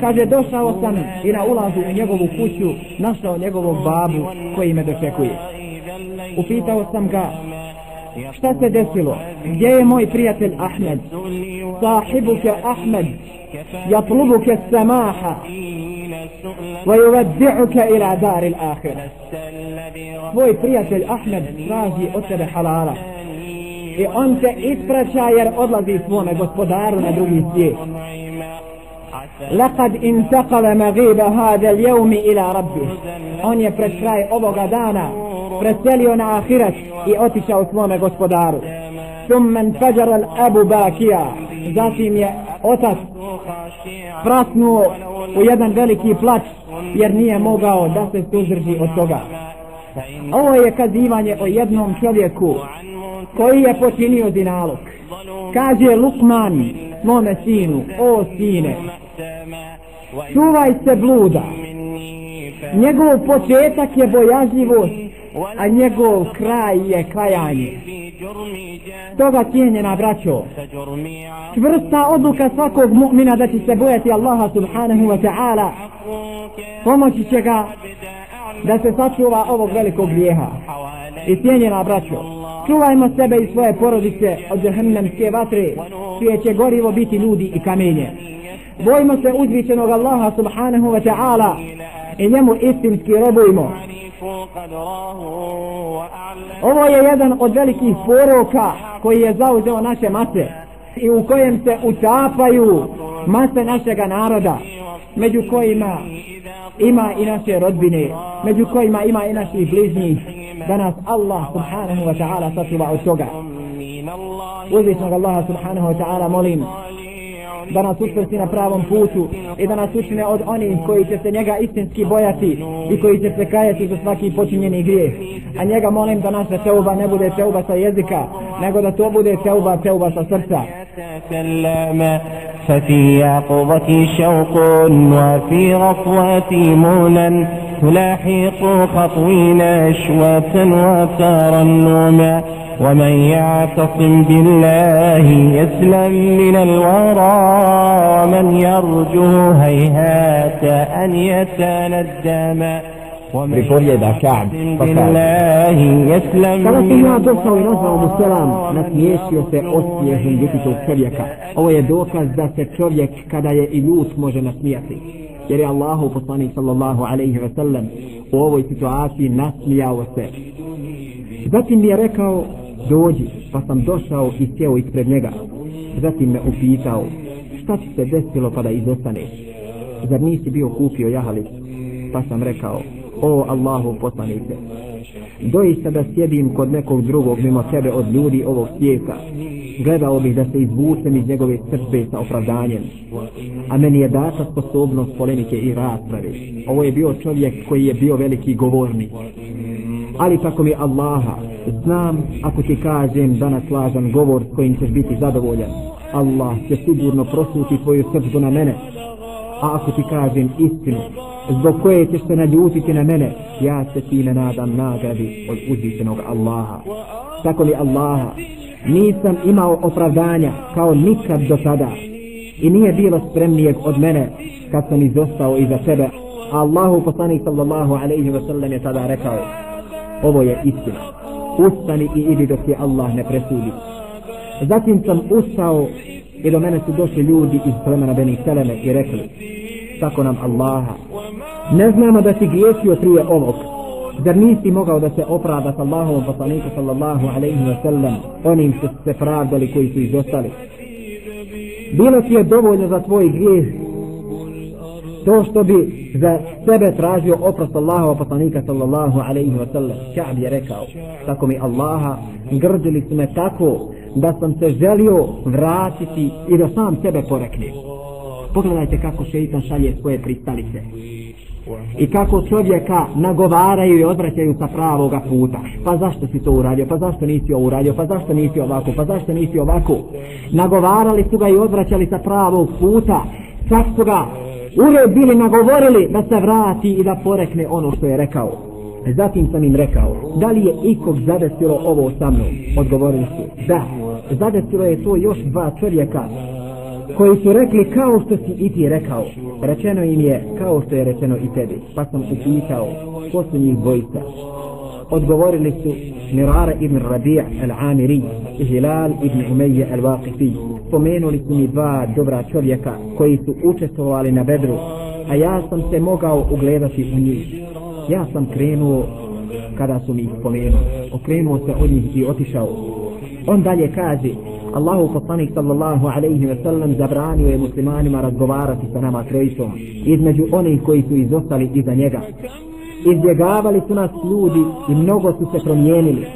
Kaže došao sam i na ulazu u njegovu kuću našao njegovog babu koji me dočekuje. Upitao sam ga šta se desilo? Gdje je moj prijatelj Ahmed? Sahibuke Ahmed jatlubuke samaha ويودعك إلى دار الآخرة tvoj prijatelj Ahmed traži od tebe halala i on te ispraća jer odlazi svome gospodaru na drugi svijet لقد انتقل مغيب هذا اليوم إلى ربه on je pred kraj ovoga dana preselio na ahiret i otišao svome gospodaru ثم انفجر الأب باكيا zatim je otac prasnuo u jedan veliki plać jer nije mogao da se suzdrži od toga. Ovo je kazivanje o jednom čovjeku koji je počinio dinalog kaže Lukman svome sinu o sine čuvaj se bluda. Njegov početak je bojazljivost a njegov kraj je kajanje. Stoga cijenjena braćo, čvrsta odluka svakog mu'mina da će se bojati Allaha subhanahu wa ta'ala, pomoći će ga da se sačuva ovog velikog grijeha. I cijenjena braćo, čuvajmo sebe i svoje porodice od džahannamske vatre, čije će gorivo biti ljudi i kamenje. Bojimo se uzvišenog Allaha subhanahu wa ta'ala i njemu istinski robujmo. Ovo je jedan od velikih poroka koji je zauzeo naše mase i u kojem se utapaju mase našega naroda, među kojima ima i naše rodbine, među kojima ima i naših bližnjih, da nas Allah subhanahu wa ta'ala sačuva od toga. Uzvišnog Allaha subhanahu wa ta'ala molim da nas učvrsti na pravom putu i da nas učine od onih koji će se njega istinski bojati i koji će se kajati za svaki počinjeni grijeh. A njega molim da naša teuba ne bude teuba sa jezika, nego da to bude teuba, teuba sa srca. ففي يعقوبتي شوق وفي غفوتي مولا تلاحق خطوي نشوة وترنما ومن يعتصم بالله يسلم من الورى ومن يرجو هيهات أن يتندم pa بالله يسلم Kada sam من ja došao i nazvao mu selam, nasmiješio se osmijehom ljutitog čovjeka. Ovo je dokaz da se čovjek kada je i ljut može nasmijati. Jer je Allahu poslanik sallallahu alaihi ve sellem u ovoj situaciji nasmijao se. Zatim mi je rekao, dođi, pa sam došao i sjeo ispred njega. Zatim me upitao, šta ti se desilo pa da izostaneš? Zar nisi bio kupio jahalicu? Pa sam rekao, o Allahu poslanice, doista da sjedim kod nekog drugog mimo tebe od ljudi ovog svijeta, gledao bih da se izvučem iz njegove srce sa opravdanjem. A meni je data sposobnost polemike i rasprave. Ovo je bio čovjek koji je bio veliki govornik. Ali tako mi Allaha, znam ako ti kažem danas lažan govor s kojim ćeš biti zadovoljan. Allah će sigurno prosuti tvoju srcu na mene. A ako ti kažem istinu, zbog koje ćeš se naljutiti na mene, ja se time nadam nagradi od uzvišenog Allaha. Tako mi Allaha, nisam imao opravdanja kao nikad do tada i nije bilo spremnijeg od mene kad sam izostao iza tebe. Allahu poslanik sallallahu alaihi wa sallam je tada rekao, ovo je istina. Ustani i idi dok je Allah ne presudi. Zatim sam ustao i do mene su došli ljudi iz plemena Beni Seleme i rekli, tako nam Allaha, ne znamo da si griješio prije ovog, Zar nisi mogao da se opravda s Allahovom poslaniku sallallahu alaihi wa sallam onim što se pravdali koji su izostali? Bilo ti je dovoljno za tvoj grijeh to što bi za sebe tražio oprost Allahova poslanika sallallahu alaihi wa sallam. Ka'b je rekao, tako mi Allaha, grdili su me tako da sam se želio vratiti i da sam sebe poreknem. Pogledajte kako šeitan šalje svoje pristalice i kako čovjeka nagovaraju i odvraćaju sa pravoga puta. Pa zašto si to uradio? Pa zašto nisi ovo uradio? Pa zašto nisi ovako? Pa zašto nisi ovako? Nagovarali su ga i odvraćali sa pravog puta. Čak su ga uvijek bili nagovorili da se vrati i da porekne ono što je rekao. Zatim sam im rekao, da li je ikog zadesilo ovo sa mnom? Odgovorili su, da. Zadesilo je to još dva čovjeka koji su rekli kao što si i ti rekao. Rečeno im je kao što je rečeno i tebi. Pa sam upitao, ko su njih dvojica? Odgovorili su Mirara ibn Rabi' al-Amiri i Hilal ibn Umeje al-Waqifi. Pomenuli su mi dva dobra čovjeka koji su učestvovali na bedru, a ja sam se mogao ugledati u njih. Ja sam krenuo kada su mi ih spomenuo. Okrenuo se od njih i otišao. On dalje kaže, Allahu poslanik sallallahu alaihi ve sellem zabranio je muslimanima razgovarati sa nama trojicom između onih koji su izostali iza njega. Izbjegavali su nas ljudi i mnogo su se promijenili.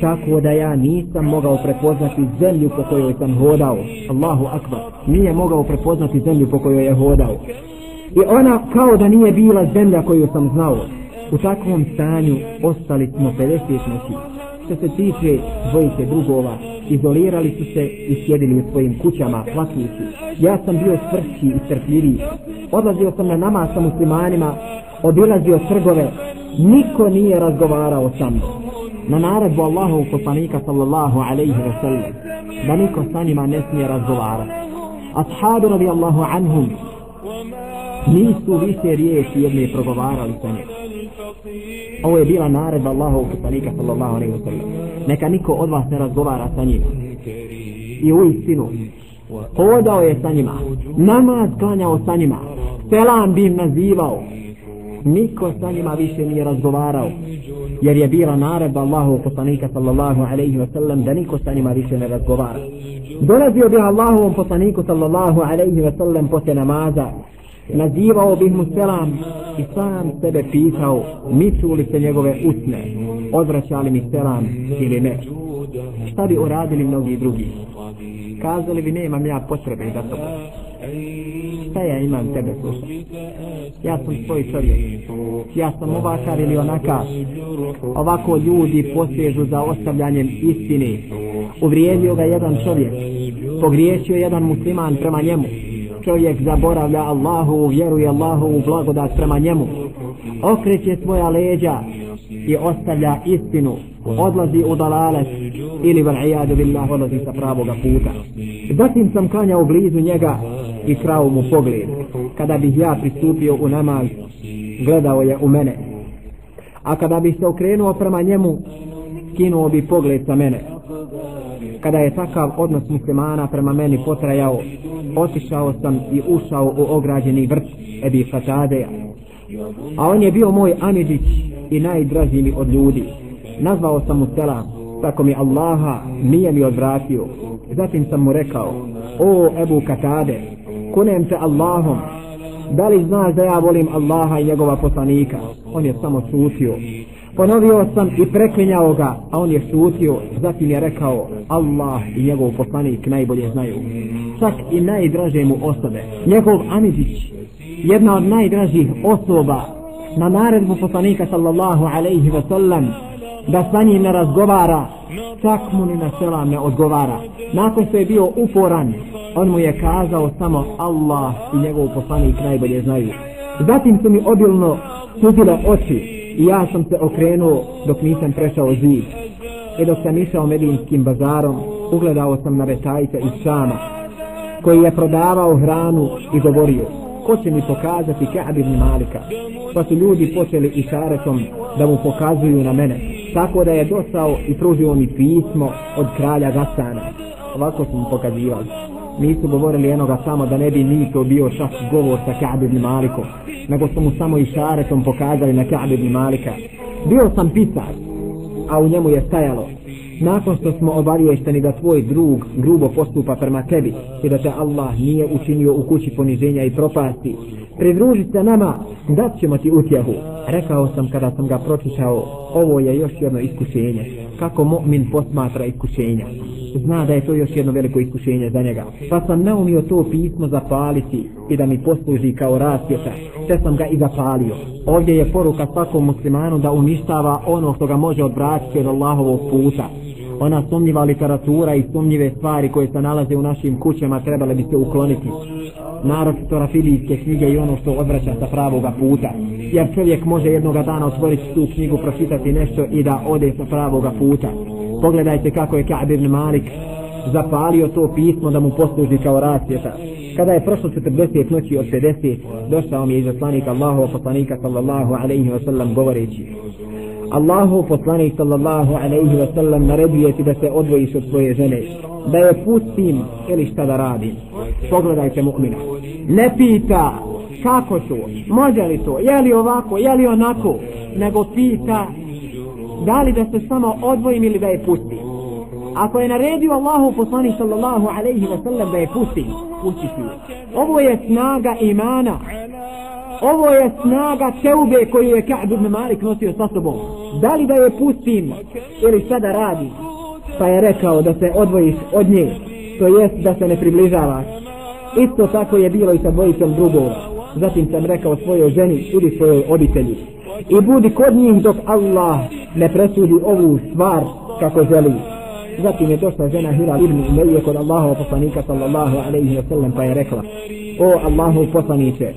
Tako da ja nisam mogao prepoznati zemlju po kojoj sam hodao. Allahu akbar. Nije mogao prepoznati zemlju po kojoj je hodao. I ona kao da nije bila zemlja koju sam znao. U takvom stanju ostali smo 50 noći. Što se tiče dvojice drugova, izolirali su se i sjedili u svojim kućama, plakujući. Ja sam bio svršći i strpljiviji. Odlazio sam na namaz sa muslimanima, obilazio trgove, niko nije razgovarao sa mnom na naredbu Allahov poslanika sallallahu alaihi wa sallam da niko sa njima ne smije razgovarati. Ashabi radijallahu anhum nisu više riječi jedne progovarali sa njim. Ovo je bila naredba Allahov poslanika sallallahu alaihi wa sallam. Neka niko od vas ne razgovara sa njima i u istinu hodao je sa njima. Namaz klanjao sa njima. Selam bi im nazivao. Niko sa njima više nije razgovarao. Jer je bila naredba Allahu poslanika sallallahu alaihi wa sallam da niko sa njima više ne razgovara. Dolazio bi Allahovom poslaniku sallallahu alaihi wa sallam poslije namaza. Nazivao bih mu selam i sam sebe pitao miču li se njegove usne? Odvraćali mi selam ili ne? Šta bi uradili mnogi drugi? Kazali bi nemam ja potrebe da to. Šta ja imam tebe slušati? Ja sam svoj čovjek. Ja sam ovakav ili onakav. Ovako ljudi posežu za ostavljanjem istine. Uvrijedio ga jedan čovjek. Pogriješio jedan musliman prema njemu. Čovjek zaboravlja Allahu vjeruje Allahu Allahu blagodat prema njemu. Okreće svoja leđa i ostavlja istinu. Odlazi u dalalet ili val ijadu billah odlazi sa pravoga puta. Zatim sam kanjao blizu njega i krao mu pogled. Kada bih ja pristupio u namaz gledao je u mene. A kada bih se okrenuo prema njemu skinuo bi pogled sa mene. Kada je takav odnos muslimana prema meni potrajao otišao sam i ušao u ograđeni vrt Ebi Fatadeja. A on je bio moj amidić i najdraži mi od ljudi. Nazvao sam mu selam tako mi Allaha nije mi odvratio. Zatim sam mu rekao o Ebu Katade kunem te Allahom. Da li znaš da ja volim Allaha i njegova poslanika? On je samo šutio. Ponovio sam i preklinjao ga a on je šutio. Zatim je rekao Allah i njegov poslanik najbolje znaju. Čak i najdraže mu osobe. Njegov Amidić jedna od najdražih osoba na naredbu poslanika sallallahu alaihi wa sallam da sa njim ne razgovara čak mu ni na selam ne odgovara. Nakon što je bio uporan on mu je kazao samo Allah i njegov poslanik najbolje znaju. Zatim su mi obilno sudile oči i ja sam se okrenuo dok nisam prešao zid. I dok sam išao medinskim bazarom ugledao sam na vetajca iz Šama koji je prodavao hranu i govorio ko će mi pokazati Ka'b ibn Malika? Pa su ljudi počeli išaretom da mu pokazuju na mene tako da je došao i pružio mi pismo od kralja Gasana ovako smo mu pokazivali. Nisu govorili enoga samo da ne bi ni to bio čak govor sa Ka'b ibn Malikom nego su mu samo išaretom pokazali na Ka'b ibn Malika. Bio sam pisar a u njemu je stajalo nakon što smo obavješteni da tvoj drug grubo postupa prema tebi i da te Allah nije učinio u kući poniženja i propasti pridruži se nama dat ćemo ti utjehu. Rekao sam kada sam ga pročitao ovo je još jedno iskušenje. Kako mu'min posmatra iskušenja? Zna da je to još jedno veliko iskušenje za njega. Pa sam naumio to pismo zapaliti i da mi posluži kao rasvjeta. Te sam ga i zapalio. Ovdje je poruka svakom muslimanu da uništava ono što ga može odvratiti od Allahovog puta ona sumnjiva literatura i sumnjive stvari koje se nalaze u našim kućama trebale bi se ukloniti. Naročito rafilijske knjige i ono što odvraća sa pravoga puta. Jer čovjek može jednoga dana otvoriti tu knjigu pročitati nešto i da ode sa pravoga puta. Pogledajte kako je Ka'b ibn Malik zapalio to pismo da mu posluži kao rasvjeta. Kada je prošlo 40 noći od 50 došao mi je izaslanik Allahova poslanika sallallahu alaihi wa sallam govoreći Allahov poslanik sallallahu alaihi wa sallam naredio ti da se odvojiš od svoje žene da je pustim ili šta da radim. Pogledajte mu'mina. Ne pita kako to, može li to, je li ovako, je li onako nego pita da li da se samo odvojim ili da je pustim. Ako je naredio Allahu poslanik sallallahu alaihi wa sallam da je pustim pustiću ovo je snaga imana ovo je snaga teube koju je Ka'b ibn Malik nosio sa sobom. Da li da je pustim ili šta da radi? Pa je rekao da se odvojiš od nje, to jest da se ne približavaš. Isto tako je bilo i sa dvojicom drugog. Zatim sam rekao svojoj ženi ili svojoj obitelji. I budi kod njih dok Allah ne presudi ovu stvar kako želi. Zatim je došla žena Hilal ibn Umeije kod Allahov poslanika sallallahu alaihi wa sallam pa je rekla O Allahu poslanice,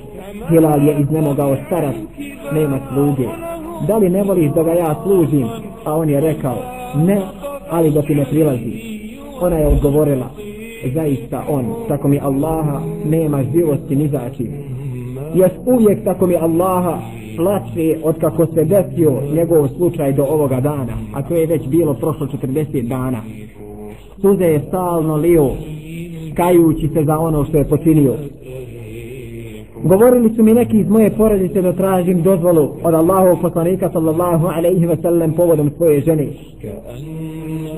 Hilal je iznemogao starat, nema sluge. da li ne voliš da ga ja služim? A on je rekao, ne, ali da ti ne prilazi. Ona je odgovorila, zaista on, tako mi Allaha, nema živosti ni zači. Jes uvijek, tako mi Allaha, plaće od kako se desio njegov slučaj do ovoga dana, a to je već bilo prošlo 40 dana. Suze je stalno lio, kajući se za ono što je počinio. Govorili su mi neki iz moje porodice da tražim dozvolu od Allahovog poslanika sallallahu alaihi ve sellem povodom svoje žene.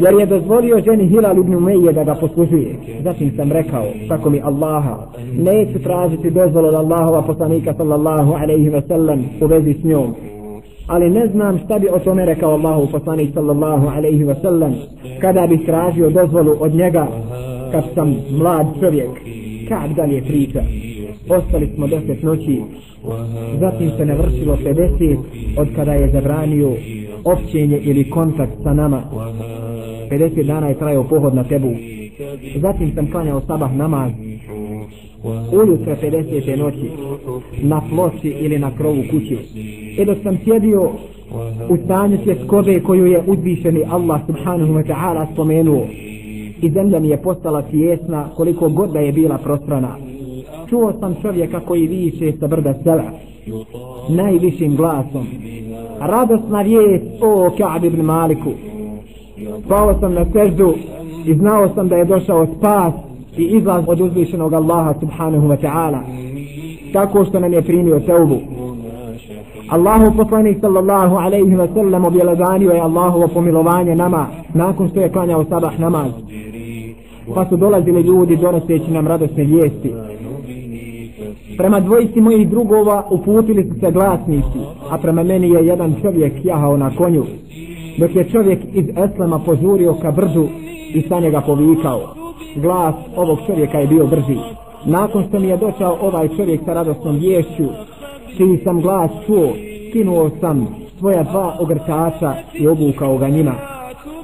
Jer je dozvolio ženi Hilal ibn Umeije da ga poslužuje. Zatim sam rekao, tako mi Allaha, neću tražiti dozvolu od Allahova poslanika sallallahu alaihi ve sellem u vezi s njom. Ali ne znam šta bi o tome rekao Allahu poslanik sallallahu alaihi ve sellem kada bi tražio dozvolu od njega kad sam mlad čovjek. Kad dalje priča? Ostali smo deset noći, zatim se navršilo 50 od kada je zabranio općenje ili kontakt sa nama. 50 dana je trajao pohod na tebu. Zatim sam klanjao sabah namaz. Ujutra 50. noći na ploči ili na krovu kuće. edo dok sam sjedio u stanju tjeskobe koju je uzvišeni Allah subhanahu wa ta'ala spomenuo i zemlja mi je postala tijesna koliko god da je bila prostrana čuo sam čovjeka koji viče sa brda sela najvišim glasom. Radosna vijest o Ka'b ibn Maliku. Pao sam na seždu i znao sam da je došao spas i izlaz od uzvišenog Allaha subhanahu wa ta'ala tako što nam je primio teubu. Allahu poslanik sallallahu alaihi wa sallam objelazanio je Allahovo pomilovanje nama nakon što je klanjao sabah namaz. Pa su dolazili ljudi donoseći nam radosne vijesti. Prema dvojici mojih drugova uputili su se glasnici, a prema meni je jedan čovjek jahao na konju, dok je čovjek iz Eslema požurio ka brdu i sa njega povikao. Glas ovog čovjeka je bio brži. Nakon što mi je došao ovaj čovjek sa radosnom vješću, čiji sam glas čuo, skinuo sam svoja dva ogrtača i obukao ga njima.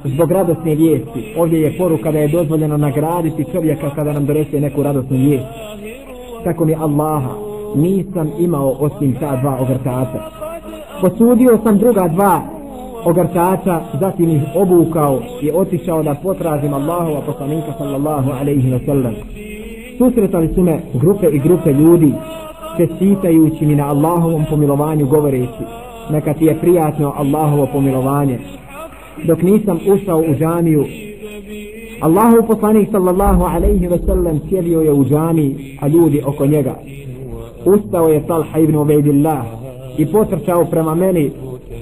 Zbog radosne vijesti, ovdje je poruka da je dozvoljeno nagraditi čovjeka kada nam donese neku radosnu vijest tako mi Allaha nisam imao osim ta dva ogrtača. Posudio sam druga dva ogrtača zatim ih obukao i otišao da potražim Allahova poslanika sallallahu alaihi wa sallam. Susretali su me grupe i grupe ljudi čestitajući mi na Allahovom pomilovanju govoreći neka ti je prijatno Allahovo pomilovanje. Dok nisam ušao u džamiju Allahu poslanik sallallahu alaihi ve sellem sjedio je u džami, a ljudi oko njega. Ustao je Talha ibn Ubejdillah i potrčao prema meni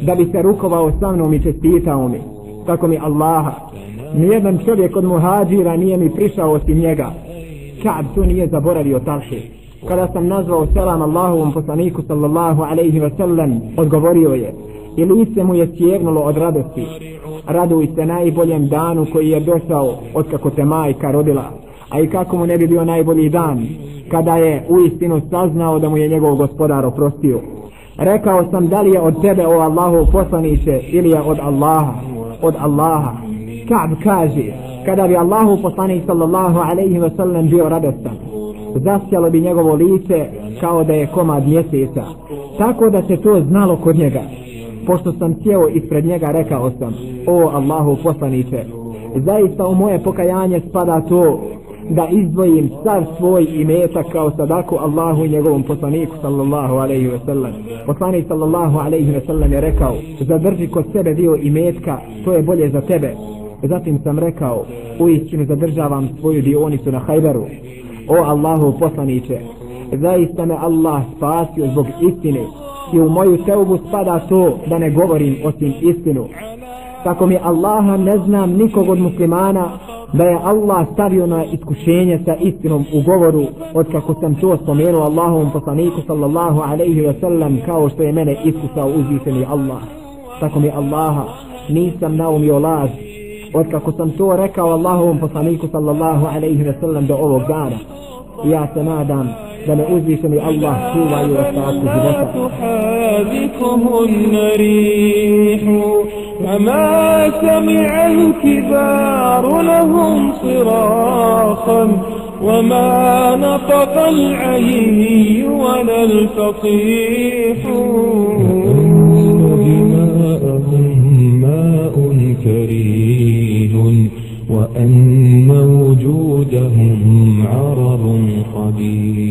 da bi se rukovao sa mnom i čestitao mi. Tako mi Allaha. Nijedan čovjek od muhađira nije mi prišao osim njega. Ka'b to nije zaboravio Talhi. Kada sam nazvao selam Allahovom poslaniku sallallahu alaihi ve sellem, odgovorio je i lice mu je sjegnulo od radosti. Raduj se najboljem danu koji je došao od kako te majka rodila. A i kako mu ne bi bio najbolji dan, kada je u istinu saznao da mu je njegov gospodar oprostio. Rekao sam da li je od tebe o Allahu poslaniće ili je od Allaha. Od Allaha. Ka'b kaže, kada bi Allahu poslanik sallallahu alaihi ve sellem bio radostan, zasjalo bi njegovo lice kao da je komad mjeseca. Tako da se to znalo kod njega pošto sam sjeo ispred njega rekao sam o Allahu poslanice zaista u moje pokajanje spada to da izdvojim sav svoj imetak kao sadaku Allahu i njegovom poslaniku sallallahu alaihi ve sellem. poslanik sallallahu alaihi ve sellem je rekao zadrži kod sebe dio imetka to je bolje za tebe. Zatim sam rekao u istinu zadržavam svoju dionicu na hajberu. O Allahu poslanice zaista me Allah spasio zbog istine i u moju teubu spada to da ne govorim osim istinu. Tako mi Allaha ne znam nikog od muslimana da je Allah stavio na iskušenje sa istinom u govoru od kako sam to spomenuo Allahovom poslaniku sallallahu alaihi wa sallam kao što je mene iskusao uzvišeni Allah. Tako mi Allaha nisam naumio laž od kako sam to rekao Allahovom poslaniku sallallahu alaihi wa sallam do ovog dana. Ja se nadam بل uzvišeni الله čuva i u ostatku النريح فما سمع الكبار لهم صراخا وما نطق العيني ولا الفصيح دماءهم ماء وأن وجودهم عرب قبيح.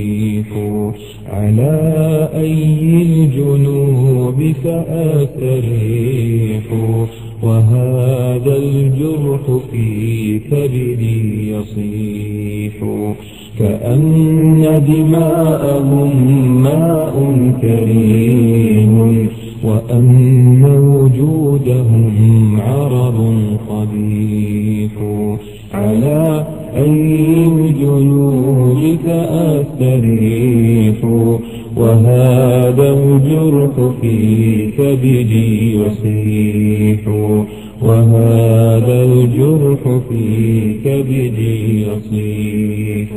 على أي الجنوب سأستريح وهذا الجرح في كبدي يصيح. كأن دماءهم ماء كريم وأن وجودهم عرض قبيح. على أي جنودك أستريح وهذا الجرح في كبدي يصيح. وهذا الجرح في كبدي يصيح.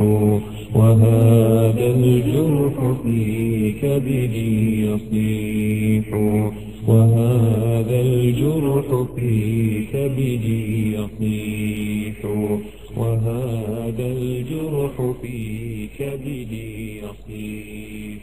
وهذا الجرح في كبدي يصيح. وهذا الجرح في كبدي يصيح. وهذا الجرح في كبدي يصيح.